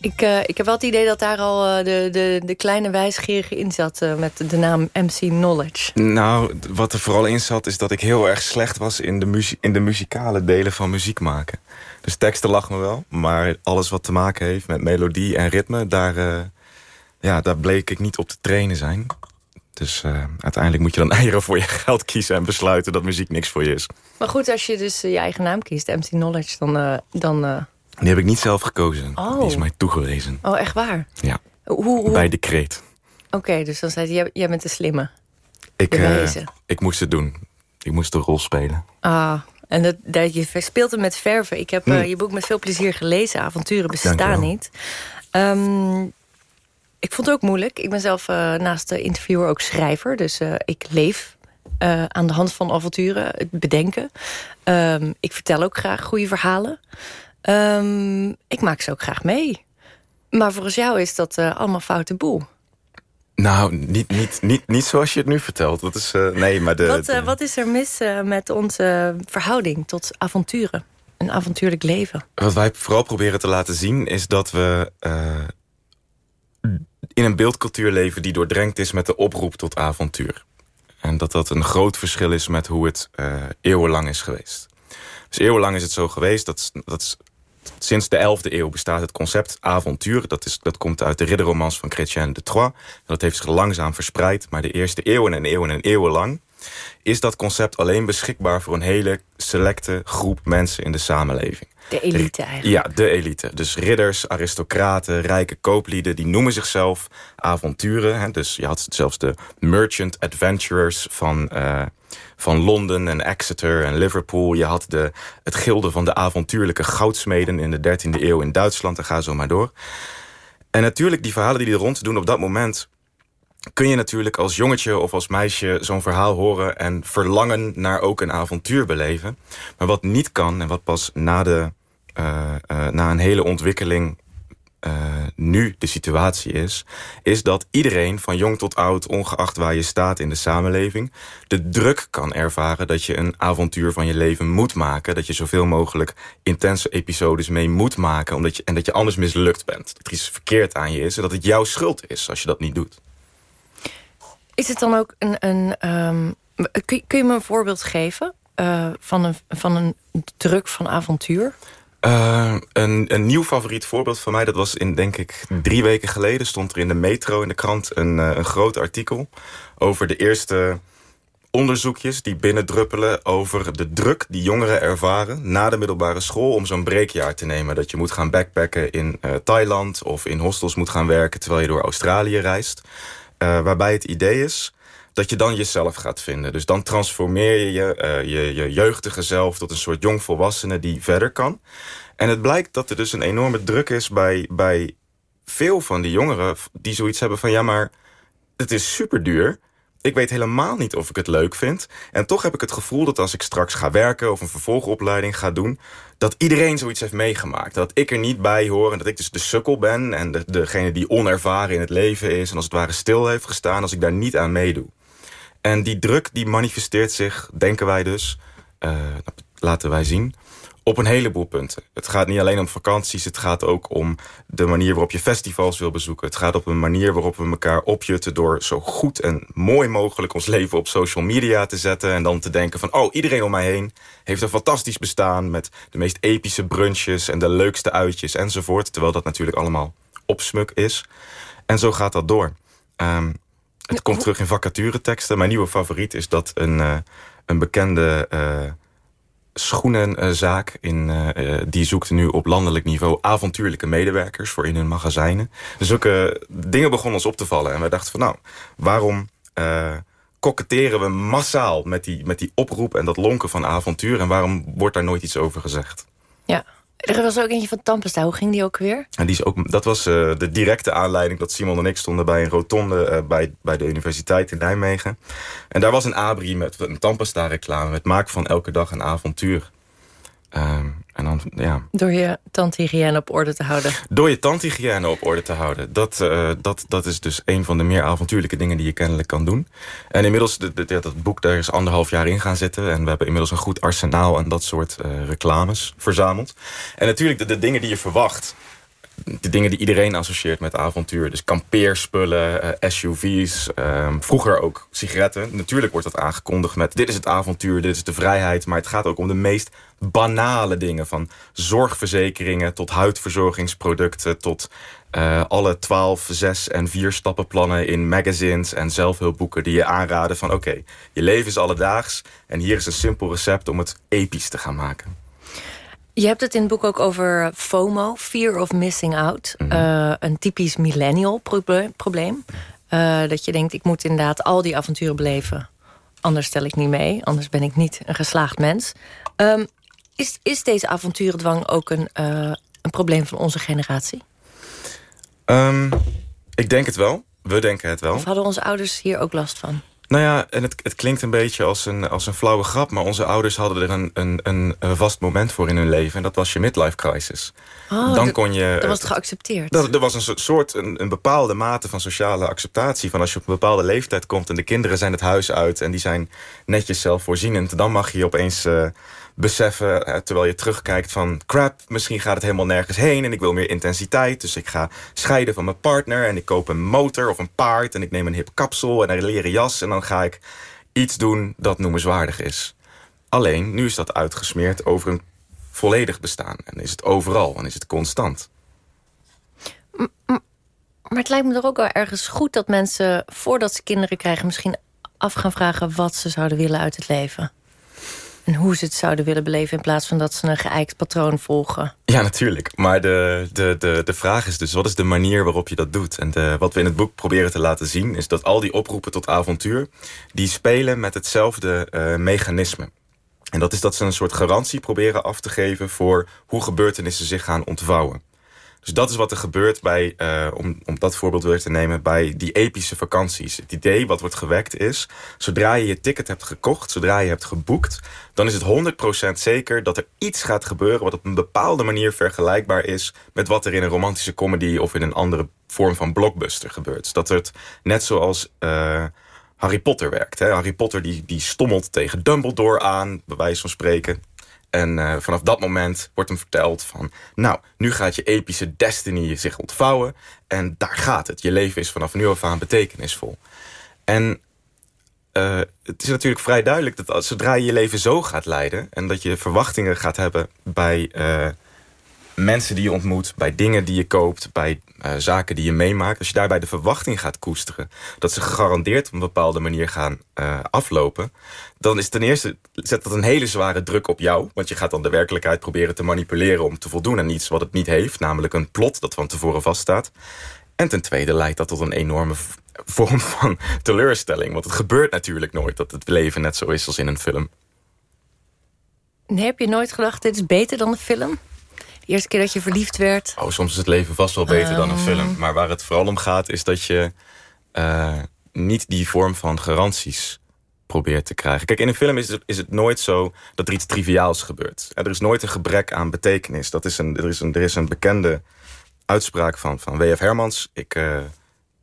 Ik, eh, ik heb wel het idee dat daar al eh, de, de, de kleine wijsgerige in zat... eh, met de naam MC Knowledge. Nou, wat er vooral in zat is dat ik heel erg slecht was... in de, in de muzikale delen van muziek maken. Dus teksten lag me wel, maar alles wat te maken heeft met melodie en ritme... daar, ja, daar bleek ik niet op te trainen zijn. Dus eh, uiteindelijk moet je dan eieren voor je geld kiezen... en besluiten dat muziek niks voor je is. Maar goed, als je dus eh, je eigen naam kiest, MC Knowledge... dan... eh, dan Die heb ik niet zelf gekozen. Oh. Die is mij toegewezen. Oh, echt waar? Ja, Hoe, hoe... bij decreet. Oké, dus dan zei hij, jij, bent de slimme. Ik, De ik moest het doen. ik moest de rol spelen. Ah, en dat, dat, je speelt het met verven. Ik heb Hmm. je boek met veel plezier gelezen. Avonturen bestaan niet. Ehm, ik vond het ook moeilijk. Ik ben zelf eh, naast de interviewer ook schrijver. Dus eh, ik leef eh, aan de hand van avonturen, het bedenken. Ehm, ik vertel ook graag goede verhalen. Ehm, ik maak ze ook graag mee. Maar volgens jou is dat allemaal foute boel. Nou, niet, niet, niet, niet zoals je het nu vertelt. Dat is, nee, maar de, wat, eh, wat is er mis met onze verhouding tot avonturen? Een avontuurlijk leven. Wat wij vooral proberen te laten zien is dat we in een beeldcultuur leven die doordrenkt is met de oproep tot avontuur. En dat dat een groot verschil is met hoe het eh, eeuwenlang is geweest. Dus eeuwenlang is het zo geweest dat, dat is- sinds de 11e eeuw bestaat het concept avontuur. Dat, is, dat komt uit de ridderromans van Chrétien de Troyes. En dat heeft zich langzaam verspreid. Maar de eerste eeuwen en eeuwen en eeuwen lang is dat concept alleen beschikbaar voor een hele selecte groep mensen in de samenleving. De elite eigenlijk. Ja, de elite. Dus ridders, aristocraten, rijke kooplieden... die noemen zichzelf avonturen. Hè? Dus je had zelfs de merchant adventurers van, eh, van Londen en Exeter en Liverpool. Je had de, het gilde van de avontuurlijke goudsmeden... in de 13e eeuw in Duitsland en ga zo maar door. En natuurlijk, die verhalen die er rond doen op dat moment kun je natuurlijk als jongetje of als meisje zo'n verhaal horen... en verlangen naar ook een avontuur beleven. Maar wat niet kan en wat pas na, de, eh, eh, na een hele ontwikkeling eh, nu de situatie is... is dat iedereen, van jong tot oud, ongeacht waar je staat in de samenleving... de druk kan ervaren dat je een avontuur van je leven moet maken. Dat je zoveel mogelijk intense episodes mee moet maken... Omdat je, en dat je anders mislukt bent. Dat er iets verkeerd aan je is en dat het jouw schuld is als je dat niet doet. Is het dan ook een... een ehm, kun, je me een voorbeeld geven eh, van, een, van een druk van avontuur? Uh, een, een nieuw favoriet voorbeeld van mij, dat was in, denk ik, drie weken geleden... stond er in de metro, in de krant, een, uh, een groot artikel... over de eerste onderzoekjes die binnendruppelen... over de druk die jongeren ervaren na de middelbare school... om zo'n breekjaar te nemen. Dat je moet gaan backpacken in Thailand of in hostels moet gaan werken... terwijl je door Australië reist. Uh, waarbij het idee is dat je dan jezelf gaat vinden. Dus dan transformeer je je, uh, je je jeugdige zelf tot een soort jongvolwassene die verder kan. En het blijkt dat er dus een enorme druk is bij, bij veel van die jongeren... die zoiets hebben van, ja, maar het is super duur... Ik weet helemaal niet of ik het leuk vind. En toch heb ik het gevoel dat als ik straks ga werken... of een vervolgopleiding ga doen... dat iedereen zoiets heeft meegemaakt. Dat ik er niet bij hoor en dat ik dus de sukkel ben... en de, degene die onervaren in het leven is... en als het ware stil heeft gestaan als ik daar niet aan meedoe. En die druk die manifesteert zich, denken wij dus... Uh, laten wij zien op een heleboel punten. Het gaat niet alleen om vakanties, het gaat ook om de manier waarop je festivals wil bezoeken. Het gaat op een manier waarop we elkaar opjutten door zo goed en mooi mogelijk ons leven op social media te zetten. En dan te denken van, oh, iedereen om mij heen heeft een fantastisch bestaan met de meest epische brunches en de leukste uitjes enzovoort. Terwijl dat natuurlijk allemaal opsmuk is. En zo gaat dat door. Um, het komt terug in vacatureteksten. Mijn nieuwe favoriet is dat een, uh, een bekende... Uh, schoenenzaak. In, uh, die zoekt nu op landelijk niveau avontuurlijke medewerkers voor in hun magazijnen. Dus zulke dingen begonnen ons op te vallen. En wij dachten van nou, waarom koketteren we massaal met die, met die oproep en dat lonken van avontuur? En waarom wordt daar nooit iets over gezegd? Ja. Er was ook eentje van Tampesta. Hoe ging die ook weer? En die is ook, dat was uh, de directe aanleiding dat Simon en ik stonden bij een rotonde uh, bij, bij de universiteit in Nijmegen. En daar was een abri met een Tampesta-reclame. Het maken van elke dag een avontuur. Um, en dan, ja. Door je tandhygiëne op orde te houden. Door je tandhygiëne op orde te houden. Dat, uh, dat, dat is dus een van de meer avontuurlijke dingen die je kennelijk kan doen. En inmiddels, de, de, dat boek, daar is anderhalf jaar in gaan zitten. En we hebben inmiddels een goed arsenaal aan dat soort uh, reclames verzameld. En natuurlijk de, de dingen die je verwacht de dingen die iedereen associeert met avontuur. Dus kampeerspullen, uh, SUV's, uh, vroeger ook sigaretten. Natuurlijk wordt dat aangekondigd met dit is het avontuur, dit is de vrijheid. Maar het gaat ook om de meest banale dingen. Van zorgverzekeringen tot huidverzorgingsproducten... tot uh, alle 12, 6 en 4 stappenplannen in magazines en zelfhulpboeken... die je aanraden van oké, je leven is alledaags... en hier is een simpel recept om het episch te gaan maken. Je hebt het in het boek ook over FOMO, Fear of Missing Out. Mm -hmm. uh, een typisch millennial probleem. Uh, dat je denkt, ik moet inderdaad al die avonturen beleven. anders stel ik niet mee. Anders ben ik niet een geslaagd mens. Ehm, is, is deze avonturendwang ook een, eh, een probleem van onze generatie? Ehm, ik denk het wel. We denken het wel. Of hadden onze ouders hier ook last van? Nou ja, en het, het klinkt een beetje als een, als een flauwe grap... maar onze ouders hadden er een, een, een vast moment voor in hun leven... en dat was je midlife crisis. Oh, dan dat- kon je, Dan was het geaccepteerd. dat, er was een so- soort, een, een bepaalde mate van sociale acceptatie... van als je op een bepaalde leeftijd komt... en de kinderen zijn het huis uit en die zijn netjes zelfvoorzienend... dan mag je opeens eh, beseffen, eh, terwijl je terugkijkt van... crap, misschien gaat het helemaal nergens heen en ik wil meer intensiteit... dus ik ga scheiden van mijn partner en ik koop een motor of een paard... en ik neem een hip kapsel en een leren jas... en dan ga ik iets doen dat noemenswaardig is. Alleen, nu is dat uitgesmeerd over een volledig bestaan. En is het overal en is het constant. Maar het lijkt me toch ook wel ergens goed dat mensen... voordat ze kinderen krijgen misschien af gaan vragen... wat ze zouden willen uit het leven. En hoe ze het zouden willen beleven... in plaats van dat ze een geëikt patroon volgen. Ja, natuurlijk. Maar de, de, de, de vraag is dus, wat is de manier waarop je dat doet? En de, wat we in het boek proberen te laten zien... is dat al die oproepen tot avontuur... die spelen met hetzelfde eh, mechanisme. En dat is dat ze een soort garantie proberen af te geven... voor hoe gebeurtenissen zich gaan ontvouwen. Dus dat is wat er gebeurt bij, eh, om, om dat voorbeeld weer te nemen, bij die epische vakanties. Het idee wat wordt gewekt is, zodra je je ticket hebt gekocht, zodra je hebt geboekt, dan is het 100% zeker dat er iets gaat gebeuren wat op een bepaalde manier vergelijkbaar is met wat er in een romantische comedy of in een andere vorm van blockbuster gebeurt. Dat het net zoals eh, Harry Potter werkt. Hè? Harry Potter die, die stommelt tegen Dumbledore aan, bij wijze van spreken. En eh, vanaf dat moment wordt hem verteld van... nou, nu gaat je epische destiny zich ontvouwen... en daar gaat het. Je leven is vanaf nu af aan betekenisvol. En eh, het is natuurlijk vrij duidelijk dat als, zodra je je leven zo gaat leiden... en dat je verwachtingen gaat hebben bij eh, mensen die je ontmoet... bij dingen die je koopt, bij eh, zaken die je meemaakt... als je daarbij de verwachting gaat koesteren... dat ze gegarandeerd op een bepaalde manier gaan eh, aflopen... dan is ten eerste zet dat een hele zware druk op jou. Want je gaat dan de werkelijkheid proberen te manipuleren... om te voldoen aan iets wat het niet heeft. Namelijk een plot dat van tevoren vaststaat. En ten tweede leidt dat tot een enorme vorm van teleurstelling. Want het gebeurt natuurlijk nooit dat het leven net zo is als in een film. Heb je nooit gedacht, dit is beter dan de film? De eerste keer dat je verliefd werd. Oh, soms is het leven vast wel beter dan een Ehm. film. Maar waar het vooral om gaat is dat je eh, niet die vorm van garanties probeert te krijgen. Kijk, in een film is het, is het nooit zo dat er iets triviaals gebeurt. Er is nooit een gebrek aan betekenis. Dat is een, er, is een, er is een bekende uitspraak van, van W.F. Hermans. Ik, eh,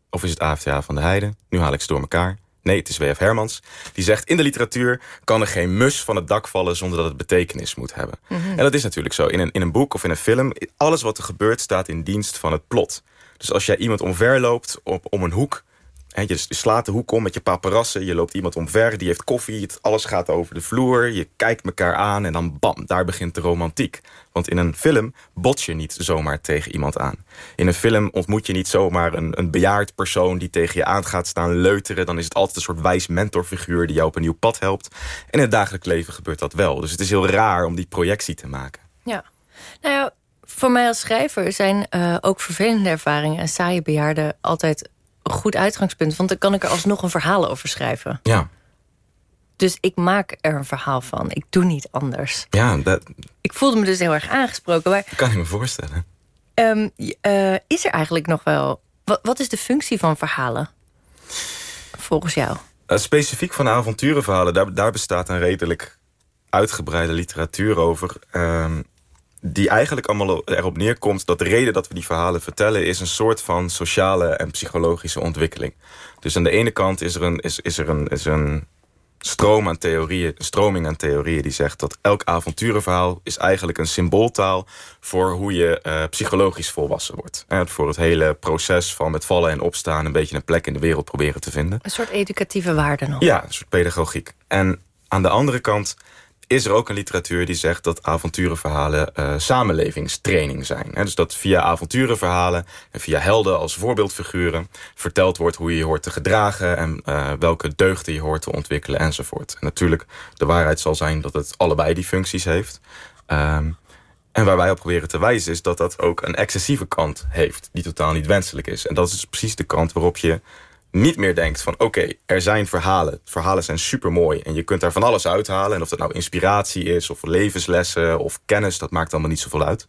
of is het AFTA van de Heide? Nu haal ik ze door elkaar. Nee, het is W.F. Hermans. Die zegt, in de literatuur kan er geen mus van het dak vallen... zonder dat het betekenis moet hebben. Mhm. En dat is natuurlijk zo. In een, in een boek of in een film, alles wat er gebeurt... staat in dienst van het plot. Dus als jij iemand omverloopt op, om een hoek... Je, slaat de hoek om met je paparazzen. Je loopt iemand omver, die heeft koffie. Het, alles gaat over de vloer. Je kijkt elkaar aan en dan bam, daar begint de romantiek. Want in een film bots je niet zomaar tegen iemand aan. In een film ontmoet je niet zomaar een, een bejaard persoon... die tegen je aan gaat staan leuteren. Dan is het altijd een soort wijs mentorfiguur... die jou op een nieuw pad helpt. En in het dagelijks leven gebeurt dat wel. Dus het is heel raar om die projectie te maken. Ja. Nou ja, voor mij als schrijver zijn eh, ook vervelende ervaringen... en saaie bejaarden altijd goed uitgangspunt. Want dan kan ik er alsnog een verhaal over schrijven. Ja, Dus ik maak er een verhaal van. Ik doe niet anders. ja dat Ik voelde me dus heel erg aangesproken. Maar kan ik me voorstellen. ehm, eh, is er eigenlijk nog wel... Wat, wat is de functie van verhalen? Volgens jou? Uh, specifiek van avonturenverhalen, daar, daar bestaat een redelijk uitgebreide literatuur over. ehm, die eigenlijk allemaal erop neerkomt dat de reden dat we die verhalen vertellen... is een soort van sociale en psychologische ontwikkeling. Dus aan de ene kant is er een, is, is er een, is een stroom aan theorieën, een stroming aan theorieën die zegt dat elk avonturenverhaal is eigenlijk een symbooltaal voor hoe je eh, psychologisch volwassen wordt. En voor het hele proces van met vallen en opstaan een beetje een plek in de wereld proberen te vinden. Een soort educatieve waarde nog. Ja, een soort pedagogiek. En aan de andere kant is er ook een literatuur die zegt dat avonturenverhalen eh, samenlevingstraining zijn. Hè, dus dat via avonturenverhalen en via helden als voorbeeldfiguren verteld wordt hoe je je hoort te gedragen en eh, welke deugden je hoort te ontwikkelen enzovoort. En natuurlijk, de waarheid zal zijn dat het allebei die functies heeft. Ehm, en waar wij op proberen te wijzen is dat dat ook een excessieve kant heeft... die totaal niet wenselijk is. En dat is dus precies de kant waarop je niet meer denkt van oké, er zijn verhalen. Verhalen zijn super mooi en je kunt daar van alles uithalen. En of dat nou inspiratie is of levenslessen of kennis, dat maakt allemaal niet zoveel uit.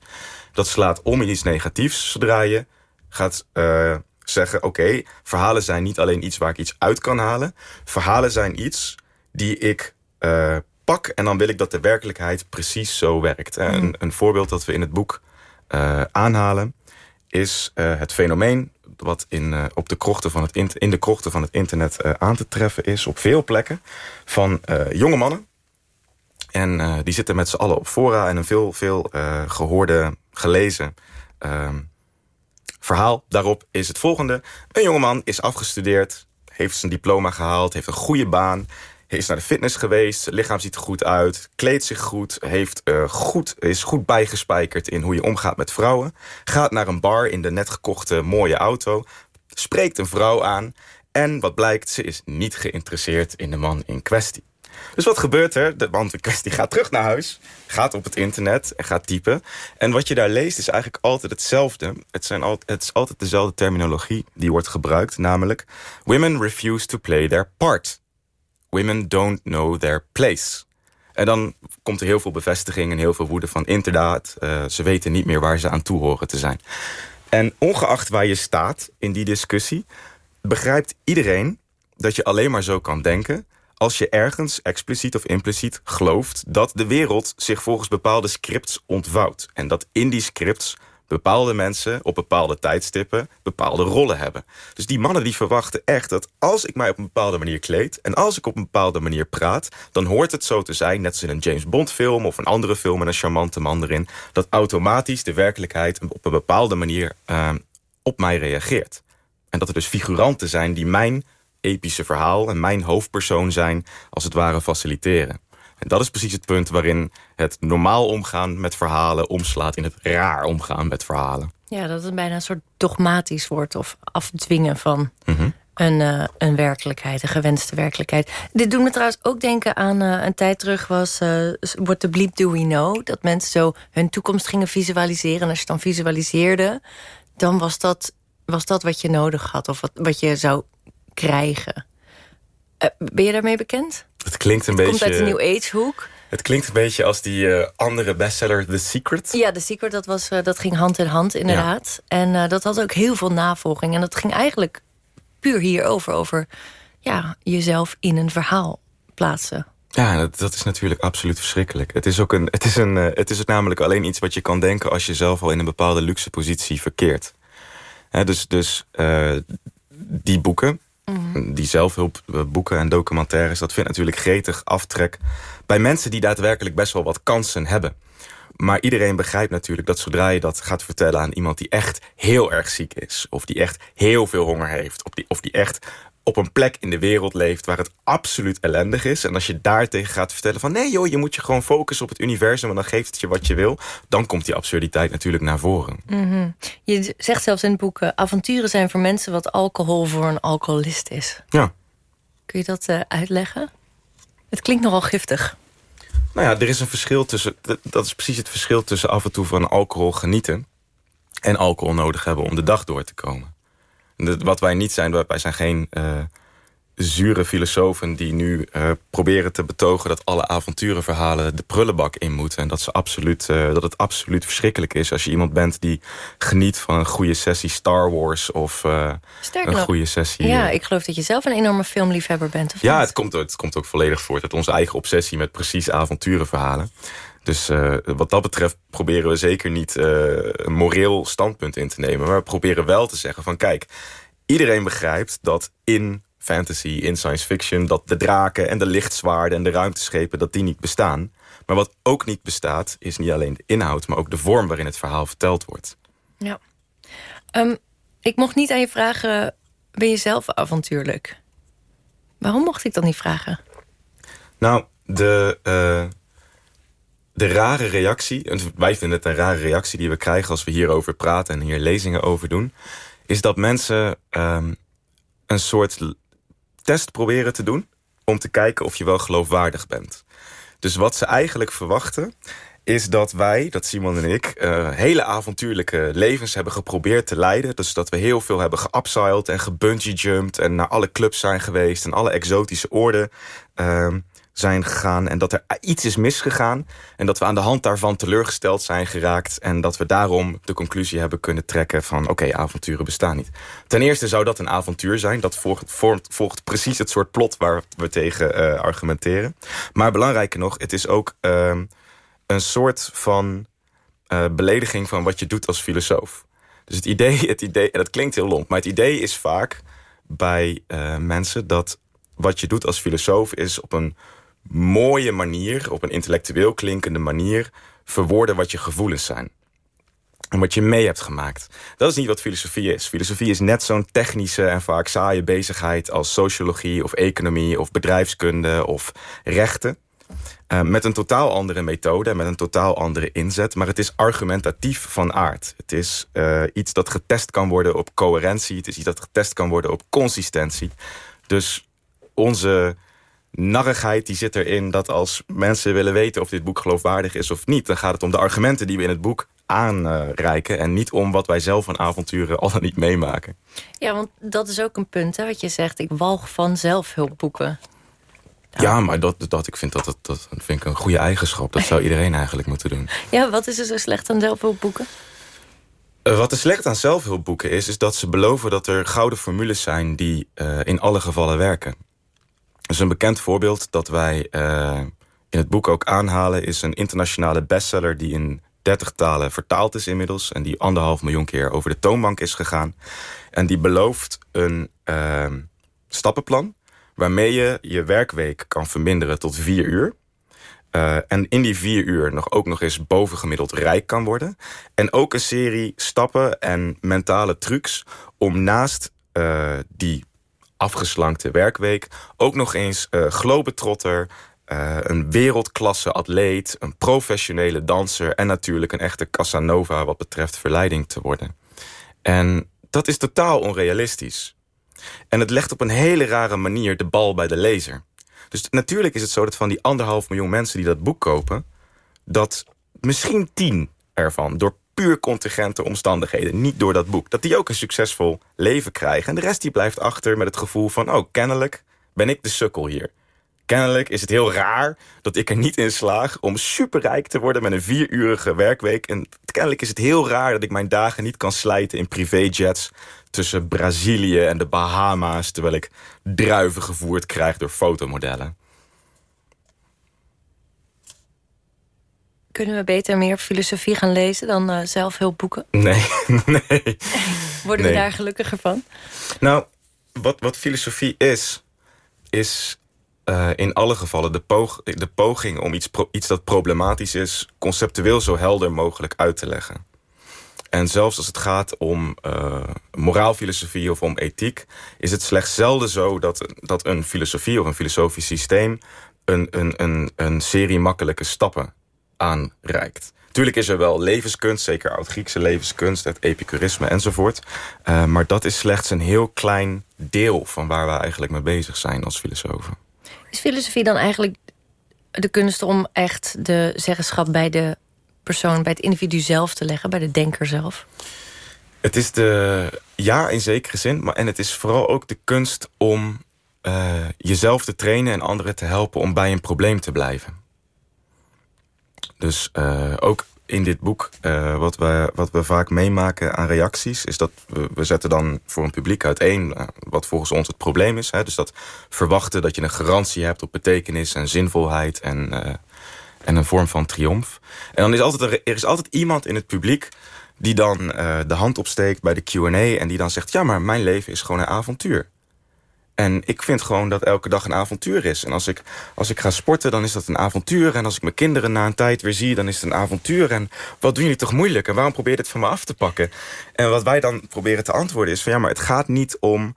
Dat slaat om in iets negatiefs zodra je gaat uh, zeggen... oké, verhalen zijn niet alleen iets waar ik iets uit kan halen. Verhalen zijn iets die ik uh, pak en dan wil ik dat de werkelijkheid precies zo werkt. Mm. Een, een, voorbeeld dat we in het boek uh, aanhalen is het fenomeen wat in, op de krochten van het in de krochten van het internet aan te treffen is... op veel plekken van jonge mannen en die zitten met z'n allen op fora en een veel, veel gehoorde, gelezen uh, verhaal daarop is het volgende. Een jongeman is afgestudeerd, heeft zijn diploma gehaald, heeft een goede baan, is naar de fitness geweest, lichaam ziet er goed uit, kleedt zich goed, heeft, uh, goed, is goed bijgespijkerd in hoe je omgaat met vrouwen, gaat naar een bar in de net gekochte mooie auto, spreekt een vrouw aan en wat blijkt, ze is niet geïnteresseerd in de man in kwestie. Dus wat gebeurt er? De man in kwestie gaat terug naar huis, gaat op het internet en gaat typen. En wat je daar leest is eigenlijk altijd hetzelfde. Het, zijn al, het is altijd dezelfde terminologie die wordt gebruikt, namelijk... Women refuse to play their part. Women don't know their place. En dan komt er heel veel bevestiging en heel veel woede van... inderdaad, uh, ze weten niet meer waar ze aan toe horen te zijn. En ongeacht waar je staat in die discussie... begrijpt iedereen dat je alleen maar zo kan denken als je ergens expliciet of impliciet gelooft dat de wereld zich volgens bepaalde scripts ontvouwt. En dat in die scripts bepaalde mensen op bepaalde tijdstippen bepaalde rollen hebben. Dus die mannen die verwachten echt dat als ik mij op een bepaalde manier kleed... en als ik op een bepaalde manier praat... dan hoort het zo te zijn, net als in een James Bond film... of een andere film met een charmante man erin... dat automatisch de werkelijkheid op een bepaalde manier uh, op mij reageert. En dat er dus figuranten zijn die mijn epische verhaal en mijn hoofdpersoon zijn, als het ware faciliteren. En dat is precies het punt waarin het normaal omgaan met verhalen omslaat in het raar omgaan met verhalen. Ja, dat het bijna een soort dogmatisch wordt of afdwingen van mhm. een, uh, een werkelijkheid, een gewenste werkelijkheid. Dit doet me trouwens ook denken aan uh, een tijd terug was uh, What the bleep do we know? Dat mensen zo hun toekomst gingen visualiseren. En als je dan visualiseerde, dan was dat, was dat wat je nodig had. Of wat, wat je zou krijgen. Uh, ben je daarmee bekend? Het klinkt een het beetje... komt uit de New Age hoek. Het klinkt een beetje als die uh, andere bestseller The Secret. Ja, The Secret, dat, was, uh, dat ging hand in hand inderdaad. Ja. En dat had ook heel veel navolging. En dat ging eigenlijk puur hierover, over ja, jezelf in een verhaal plaatsen. Ja, dat, dat, is natuurlijk absoluut verschrikkelijk. Het is, ook een, het, is een, het is namelijk alleen iets wat je kan denken... als je zelf al in een bepaalde luxe positie verkeert. He, dus dus die boeken, mm. die zelfhulpboeken en documentaires... dat vindt natuurlijk gretig aftrek bij mensen die daadwerkelijk best wel wat kansen hebben. Maar iedereen begrijpt natuurlijk dat zodra je dat gaat vertellen aan iemand die echt heel erg ziek is... of die echt heel veel honger heeft, die, of die echt op een plek in de wereld leeft waar het absoluut ellendig is... en als je daar tegen gaat vertellen van... nee joh, je moet je gewoon focussen op het universum... en dan geeft het je wat je wil... dan komt die absurditeit natuurlijk naar voren. Mm -hmm. Je zegt zelfs in het boek... Uh, avonturen zijn voor mensen wat alcohol voor een alcoholist is. Ja. Kun je dat uh, uitleggen? Het klinkt nogal giftig. Nou ja, er is een verschil tussen... dat is precies het verschil tussen af en toe van alcohol genieten... en alcohol nodig hebben om de dag door te komen wat wij niet zijn, wij zijn geen uh, zure filosofen... die nu uh, proberen te betogen dat alle avonturenverhalen de prullenbak in moeten. En dat, ze absoluut, uh, dat het absoluut verschrikkelijk is als je iemand bent... die geniet van een goede sessie Star Wars of een nog, goede sessie... Ja, ik geloof dat je zelf een enorme filmliefhebber bent. Of ja, het komt, het komt ook volledig voort uit onze eigen obsessie... met precies avonturenverhalen. Dus uh, wat dat betreft proberen we zeker niet uh, een moreel standpunt in te nemen. Maar we proberen wel te zeggen van kijk, iedereen begrijpt dat in fantasy, in science fiction... dat de draken en de lichtzwaarden en de ruimteschepen, dat die niet bestaan. Maar wat ook niet bestaat, is niet alleen de inhoud... maar ook de vorm waarin het verhaal verteld wordt. Ja. Um, ik mocht niet aan je vragen, ben je zelf avontuurlijk? Waarom mocht ik dat niet vragen? Nou, de... Uh, de rare reactie, en wij vinden het een rare reactie die we krijgen als we hierover praten en hier lezingen over doen, is dat mensen um, een soort test proberen te doen om te kijken of je wel geloofwaardig bent. Dus wat ze eigenlijk verwachten is dat wij, dat Simon en ik... Uh, hele avontuurlijke levens hebben geprobeerd te leiden. Dus dat we heel veel hebben geupsiled en gebungee-jumped... en naar alle clubs zijn geweest en alle exotische oorden uh, zijn gegaan... en dat er iets is misgegaan... en dat we aan de hand daarvan teleurgesteld zijn geraakt... en dat we daarom de conclusie hebben kunnen trekken van... oké, avonturen bestaan niet. Ten eerste zou dat een avontuur zijn. Dat volgt, volgt, precies het soort plot waar we tegen uh, argumenteren. Maar belangrijker nog, het is ook... Uh, een soort van uh, belediging van wat je doet als filosoof. Dus het idee, het idee, en dat klinkt heel lomp, maar het idee is vaak bij uh, mensen dat wat je doet als filosoof is op een mooie manier, op een intellectueel klinkende manier, verwoorden wat je gevoelens zijn. En wat je mee hebt gemaakt. Dat is niet wat filosofie is. Filosofie is net zo'n technische en vaak saaie bezigheid als sociologie of economie of bedrijfskunde of rechten. Uh, met een totaal andere methode, met een totaal andere inzet. Maar het is argumentatief van aard. Het is uh, iets dat getest kan worden op coherentie. Het is iets dat getest kan worden op consistentie. Dus onze narrigheid die zit erin dat als mensen willen weten... of dit boek geloofwaardig is of niet... dan gaat het om de argumenten die we in het boek aanreiken... en niet om wat wij zelf van avonturen al dan niet meemaken. Ja, want dat is ook een punt, hè, wat je zegt. Ik walg van zelfhulpboeken. Ja, maar dat, dat, ik vind dat, dat, dat vind ik een goede eigenschap. Dat zou iedereen eigenlijk moeten doen. Ja, wat is er zo slecht aan zelfhulpboeken? Uh, wat er slecht aan zelfhulpboeken is... is dat ze beloven dat er gouden formules zijn... die uh, in alle gevallen werken. Dus een bekend voorbeeld dat wij uh, in het boek ook aanhalen... is een internationale bestseller die in 30 talen vertaald is inmiddels... en die anderhalf miljoen keer over de toonbank is gegaan. En die belooft een stappenplan waarmee je je werkweek kan verminderen tot vier uur. Uh, en in die vier uur nog ook nog eens bovengemiddeld rijk kan worden. En ook een serie stappen en mentale trucs om naast uh, die afgeslankte werkweek... ook nog eens uh, globetrotter, een wereldklasse atleet... een professionele danser en natuurlijk een echte Casanova... wat betreft verleiding te worden. En dat is totaal onrealistisch. En het legt op een hele rare manier de bal bij de lezer. Dus natuurlijk is het zo dat van die anderhalf miljoen mensen die dat boek kopen... dat misschien tien ervan door puur contingente omstandigheden... niet door dat boek, dat die ook een succesvol leven krijgen. En de rest die blijft achter met het gevoel van... oh, kennelijk ben ik de sukkel hier. Kennelijk is het heel raar dat ik er niet in slaag om superrijk te worden met een vierurige werkweek. En kennelijk is het heel raar dat ik mijn dagen niet kan slijten in privéjets tussen Brazilië en de Bahama's... terwijl ik druiven gevoerd krijg door fotomodellen. Kunnen we beter meer filosofie gaan lezen dan uh, zelfhulpboeken? Nee, nee. Worden nee. we daar gelukkiger van? Nou, wat, wat filosofie is, is uh, in alle gevallen de, poog, de poging om iets, pro, iets dat problematisch is... conceptueel zo helder mogelijk uit te leggen. En zelfs als het gaat om uh, moraalfilosofie of om ethiek... is het slechts zelden zo dat, dat een filosofie of een filosofisch systeem... Een, een, een, een serie makkelijke stappen aanreikt. Tuurlijk is er wel levenskunst, zeker oud-Griekse levenskunst... het epicurisme enzovoort. Uh, maar dat is slechts een heel klein deel van waar we eigenlijk mee bezig zijn als filosofen. Is filosofie dan eigenlijk de kunst om echt de zeggenschap bij de persoon, bij het individu zelf te leggen, bij de denker zelf? Het is de, ja, in zekere zin, maar en het is vooral ook de kunst om uh, jezelf te trainen en anderen te helpen om bij een probleem te blijven. Dus uh, ook in dit boek, uh, wat, we, wat we vaak meemaken aan reacties... is dat we, we zetten dan voor een publiek uiteen uh, wat volgens ons het probleem is. Hè? Dus dat verwachten dat je een garantie hebt op betekenis en zinvolheid... en, en een vorm van triomf. En dan is altijd er, er is altijd iemand in het publiek die dan de hand opsteekt bij de Q&A... en die dan zegt, ja, maar mijn leven is gewoon een avontuur. En ik vind gewoon dat elke dag een avontuur is. En als ik, als ik ga sporten, dan is dat een avontuur. En als ik mijn kinderen na een tijd weer zie, dan is het een avontuur. En wat doen jullie toch moeilijk? En waarom probeer je het van me af te pakken? En wat wij dan proberen te antwoorden is van... ja, maar het gaat niet om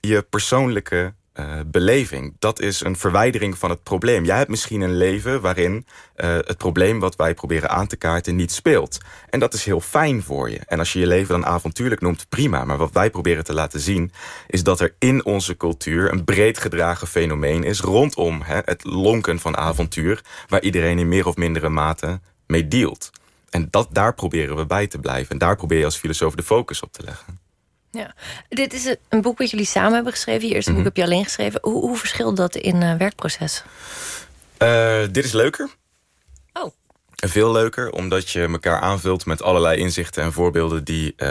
je persoonlijke eh, beleving. Dat is een verwijdering van het probleem. Jij hebt misschien een leven waarin uh, het probleem wat wij proberen aan te kaarten niet speelt. En dat is heel fijn voor je. En als je je leven dan avontuurlijk noemt, prima. Maar wat wij proberen te laten zien, is dat er in onze cultuur een breed gedragen fenomeen is rondom hè, het lonken van avontuur, waar iedereen in meer of mindere mate mee dealt. En dat, daar proberen we bij te blijven. En daar probeer je als filosoof de focus op te leggen. Ja. Dit is een boek wat jullie samen hebben geschreven. Je eerste boek Mhm. heb je alleen geschreven. Hoe, hoe verschilt dat in uh, werkproces? Uh, dit is leuker. Oh. Veel leuker, omdat je elkaar aanvult met allerlei inzichten en voorbeelden die, uh,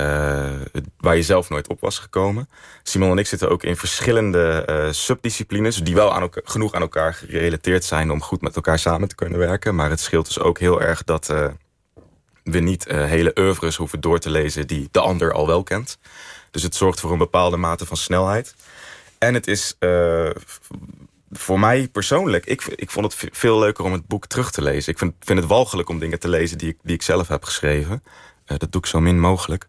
waar je zelf nooit op was gekomen. Simon en ik zitten ook in verschillende subdisciplines, die wel aan elkaar, genoeg aan elkaar gerelateerd zijn om goed met elkaar samen te kunnen werken. Maar het scheelt dus ook heel erg dat we niet hele oeuvres hoeven door te lezen die de ander al wel kent. Dus het zorgt voor een bepaalde mate van snelheid. En het is uh, voor mij persoonlijk... Ik, ik vond het veel leuker om het boek terug te lezen. Ik vind, vind het walgelijk om dingen te lezen die ik, die ik zelf heb geschreven. Uh, dat doe ik zo min mogelijk.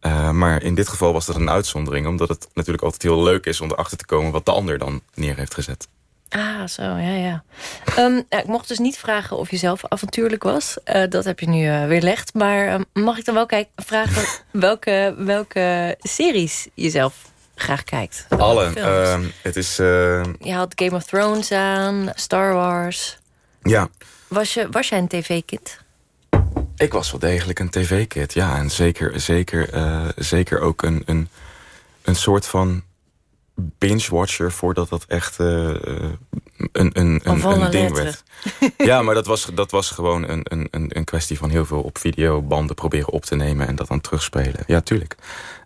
Uh, maar in dit geval was dat een uitzondering. Omdat het natuurlijk altijd heel leuk is om erachter te komen... wat de ander dan neer heeft gezet. Ah, zo, ja, ja. Um, ja ik mocht dus niet vragen of je zelf avontuurlijk was. Uh, dat heb je nu uh, weerlegd. Maar uh, mag ik dan wel kijk, vragen welke, welke series je zelf graag kijkt? Alle. Ehm, het is... Je had Game of Thrones aan, Star Wars. Ja. Was, je, was jij een tv-kind? Ik was wel degelijk een tv-kid, ja. En zeker, zeker, zeker ook een, een, een soort van binge-watcher voordat dat echt uh, een, een, een, een ding werd. ja, maar dat was, dat was gewoon een, een, een kwestie van heel veel op videobanden proberen op te nemen en dat dan terugspelen. Ja, tuurlijk.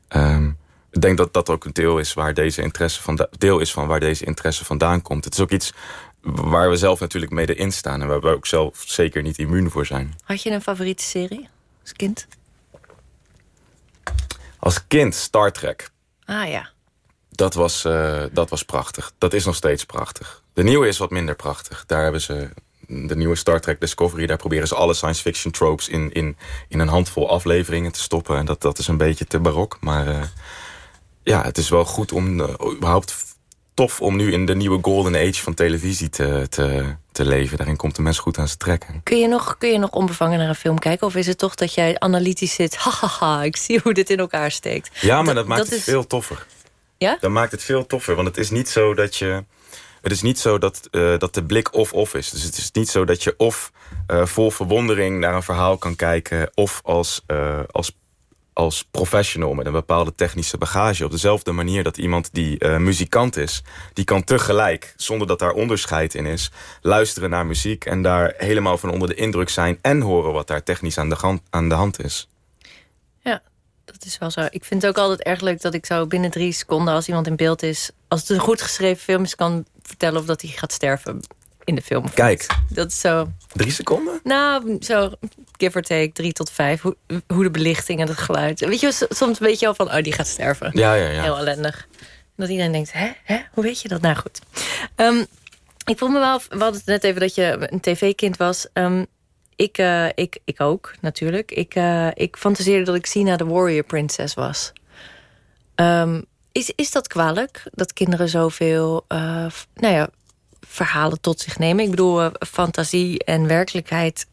Um, ik denk dat dat ook een deel is, waar deze interesse van deel is van waar deze interesse vandaan komt. Het is ook iets waar we zelf natuurlijk mede in staan en waar we ook zelf zeker niet immuun voor zijn. Had je een favoriete serie als kind? Als kind Star Trek. Ah ja. Dat was, uh, dat was prachtig. Dat is nog steeds prachtig. De nieuwe is wat minder prachtig. Daar hebben ze de nieuwe Star Trek Discovery... daar proberen ze alle science fiction tropes in, in, in een handvol afleveringen te stoppen. En dat, dat is een beetje te barok. Maar uh, ja, het is wel goed om... Uh, überhaupt tof om nu in de nieuwe golden age van televisie te, te, te leven. Daarin komt de mens goed aan zijn trekken. Kun je, nog, kun je nog onbevangen naar een film kijken? Of is het toch dat jij analytisch zit... hahaha, ik zie hoe dit in elkaar steekt. Ja, maar dat, dat maakt dat het is... veel toffer. Dan maakt het veel toffer. Want het is niet zo dat je... Het is niet zo dat, uh, dat de blik of-of is. Dus het is niet zo dat je of uh, vol verwondering naar een verhaal kan kijken... of als, uh, als, als professional met een bepaalde technische bagage. Op dezelfde manier dat iemand die muzikant is... die kan tegelijk, zonder dat daar onderscheid in is... luisteren naar muziek en daar helemaal van onder de indruk zijn... en horen wat daar technisch aan de, aan de hand is. Dat is wel zo. Ik vind het ook altijd erg leuk dat ik zo binnen drie seconden... als iemand in beeld is, als het een goed geschreven film is... kan vertellen of dat hij gaat sterven in de film. Kijk. Dat is zo... Drie seconden? Nou, zo give or take, drie tot vijf. Hoe, hoe de belichting en het geluid. Weet je, soms weet je al van, oh, die gaat sterven. Ja, ja, ja. Heel ellendig. Dat iedereen denkt, hè, hè, hoe weet je dat? Nou, goed. Um, ik voel me wel, we hadden het net even dat je een tv-kind was... Um, ik, uh, ik, ik ook, natuurlijk. Ik, uh, ik fantaseerde dat ik Sina de Warrior Princess was. Um, is, is dat kwalijk? Dat kinderen zoveel uh, nou ja, verhalen tot zich nemen? Ik bedoel, fantasie en werkelijkheid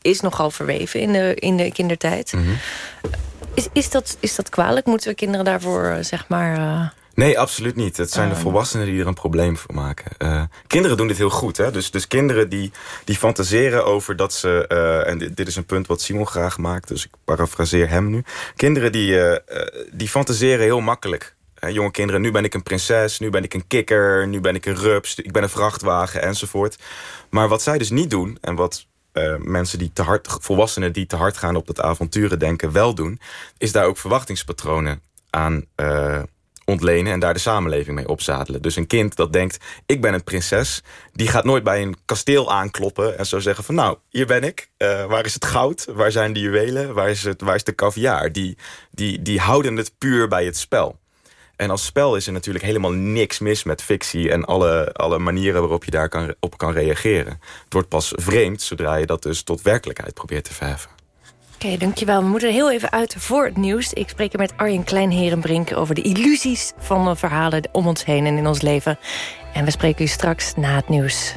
is nogal verweven in de, in de kindertijd. Mhm. Mm -hmm. is, is, dat, is dat kwalijk? Moeten we kinderen daarvoor, zeg maar... Nee, absoluut niet. Het zijn de volwassenen die er een probleem voor maken. Uh, kinderen doen dit heel goed. Hè? Dus, dus kinderen die, die fantaseren over dat ze... Uh, en dit, dit, is een punt wat Simon graag maakt, dus ik parafraseer hem nu. Kinderen die, uh, die fantaseren heel makkelijk. jonge kinderen, nu ben ik een prinses, nu ben ik een kikker... nu ben ik een rups, ik ben een vrachtwagen enzovoort. Maar wat zij dus niet doen... en wat mensen die te hard, volwassenen die te hard gaan op dat avonturen denken wel doen... is daar ook verwachtingspatronen aan ontlenen en daar de samenleving mee opzadelen. Dus een kind dat denkt, ik ben een prinses... die gaat nooit bij een kasteel aankloppen en zo zeggen van... nou, hier ben ik, uh, waar is het goud, waar zijn de juwelen... waar is, het, waar is de caviar? Die, die, die houden het puur bij het spel. En als spel is er natuurlijk helemaal niks mis met fictie... en alle, alle manieren waarop je daar kan, op kan reageren. Het wordt pas vreemd zodra je dat dus tot werkelijkheid probeert te verheffen. Oké, dankjewel. We moeten heel even uit voor het nieuws. Ik spreek met Arjen Kleinherenbrink over de illusies van de verhalen om ons heen en in ons leven. En we spreken u straks na het nieuws.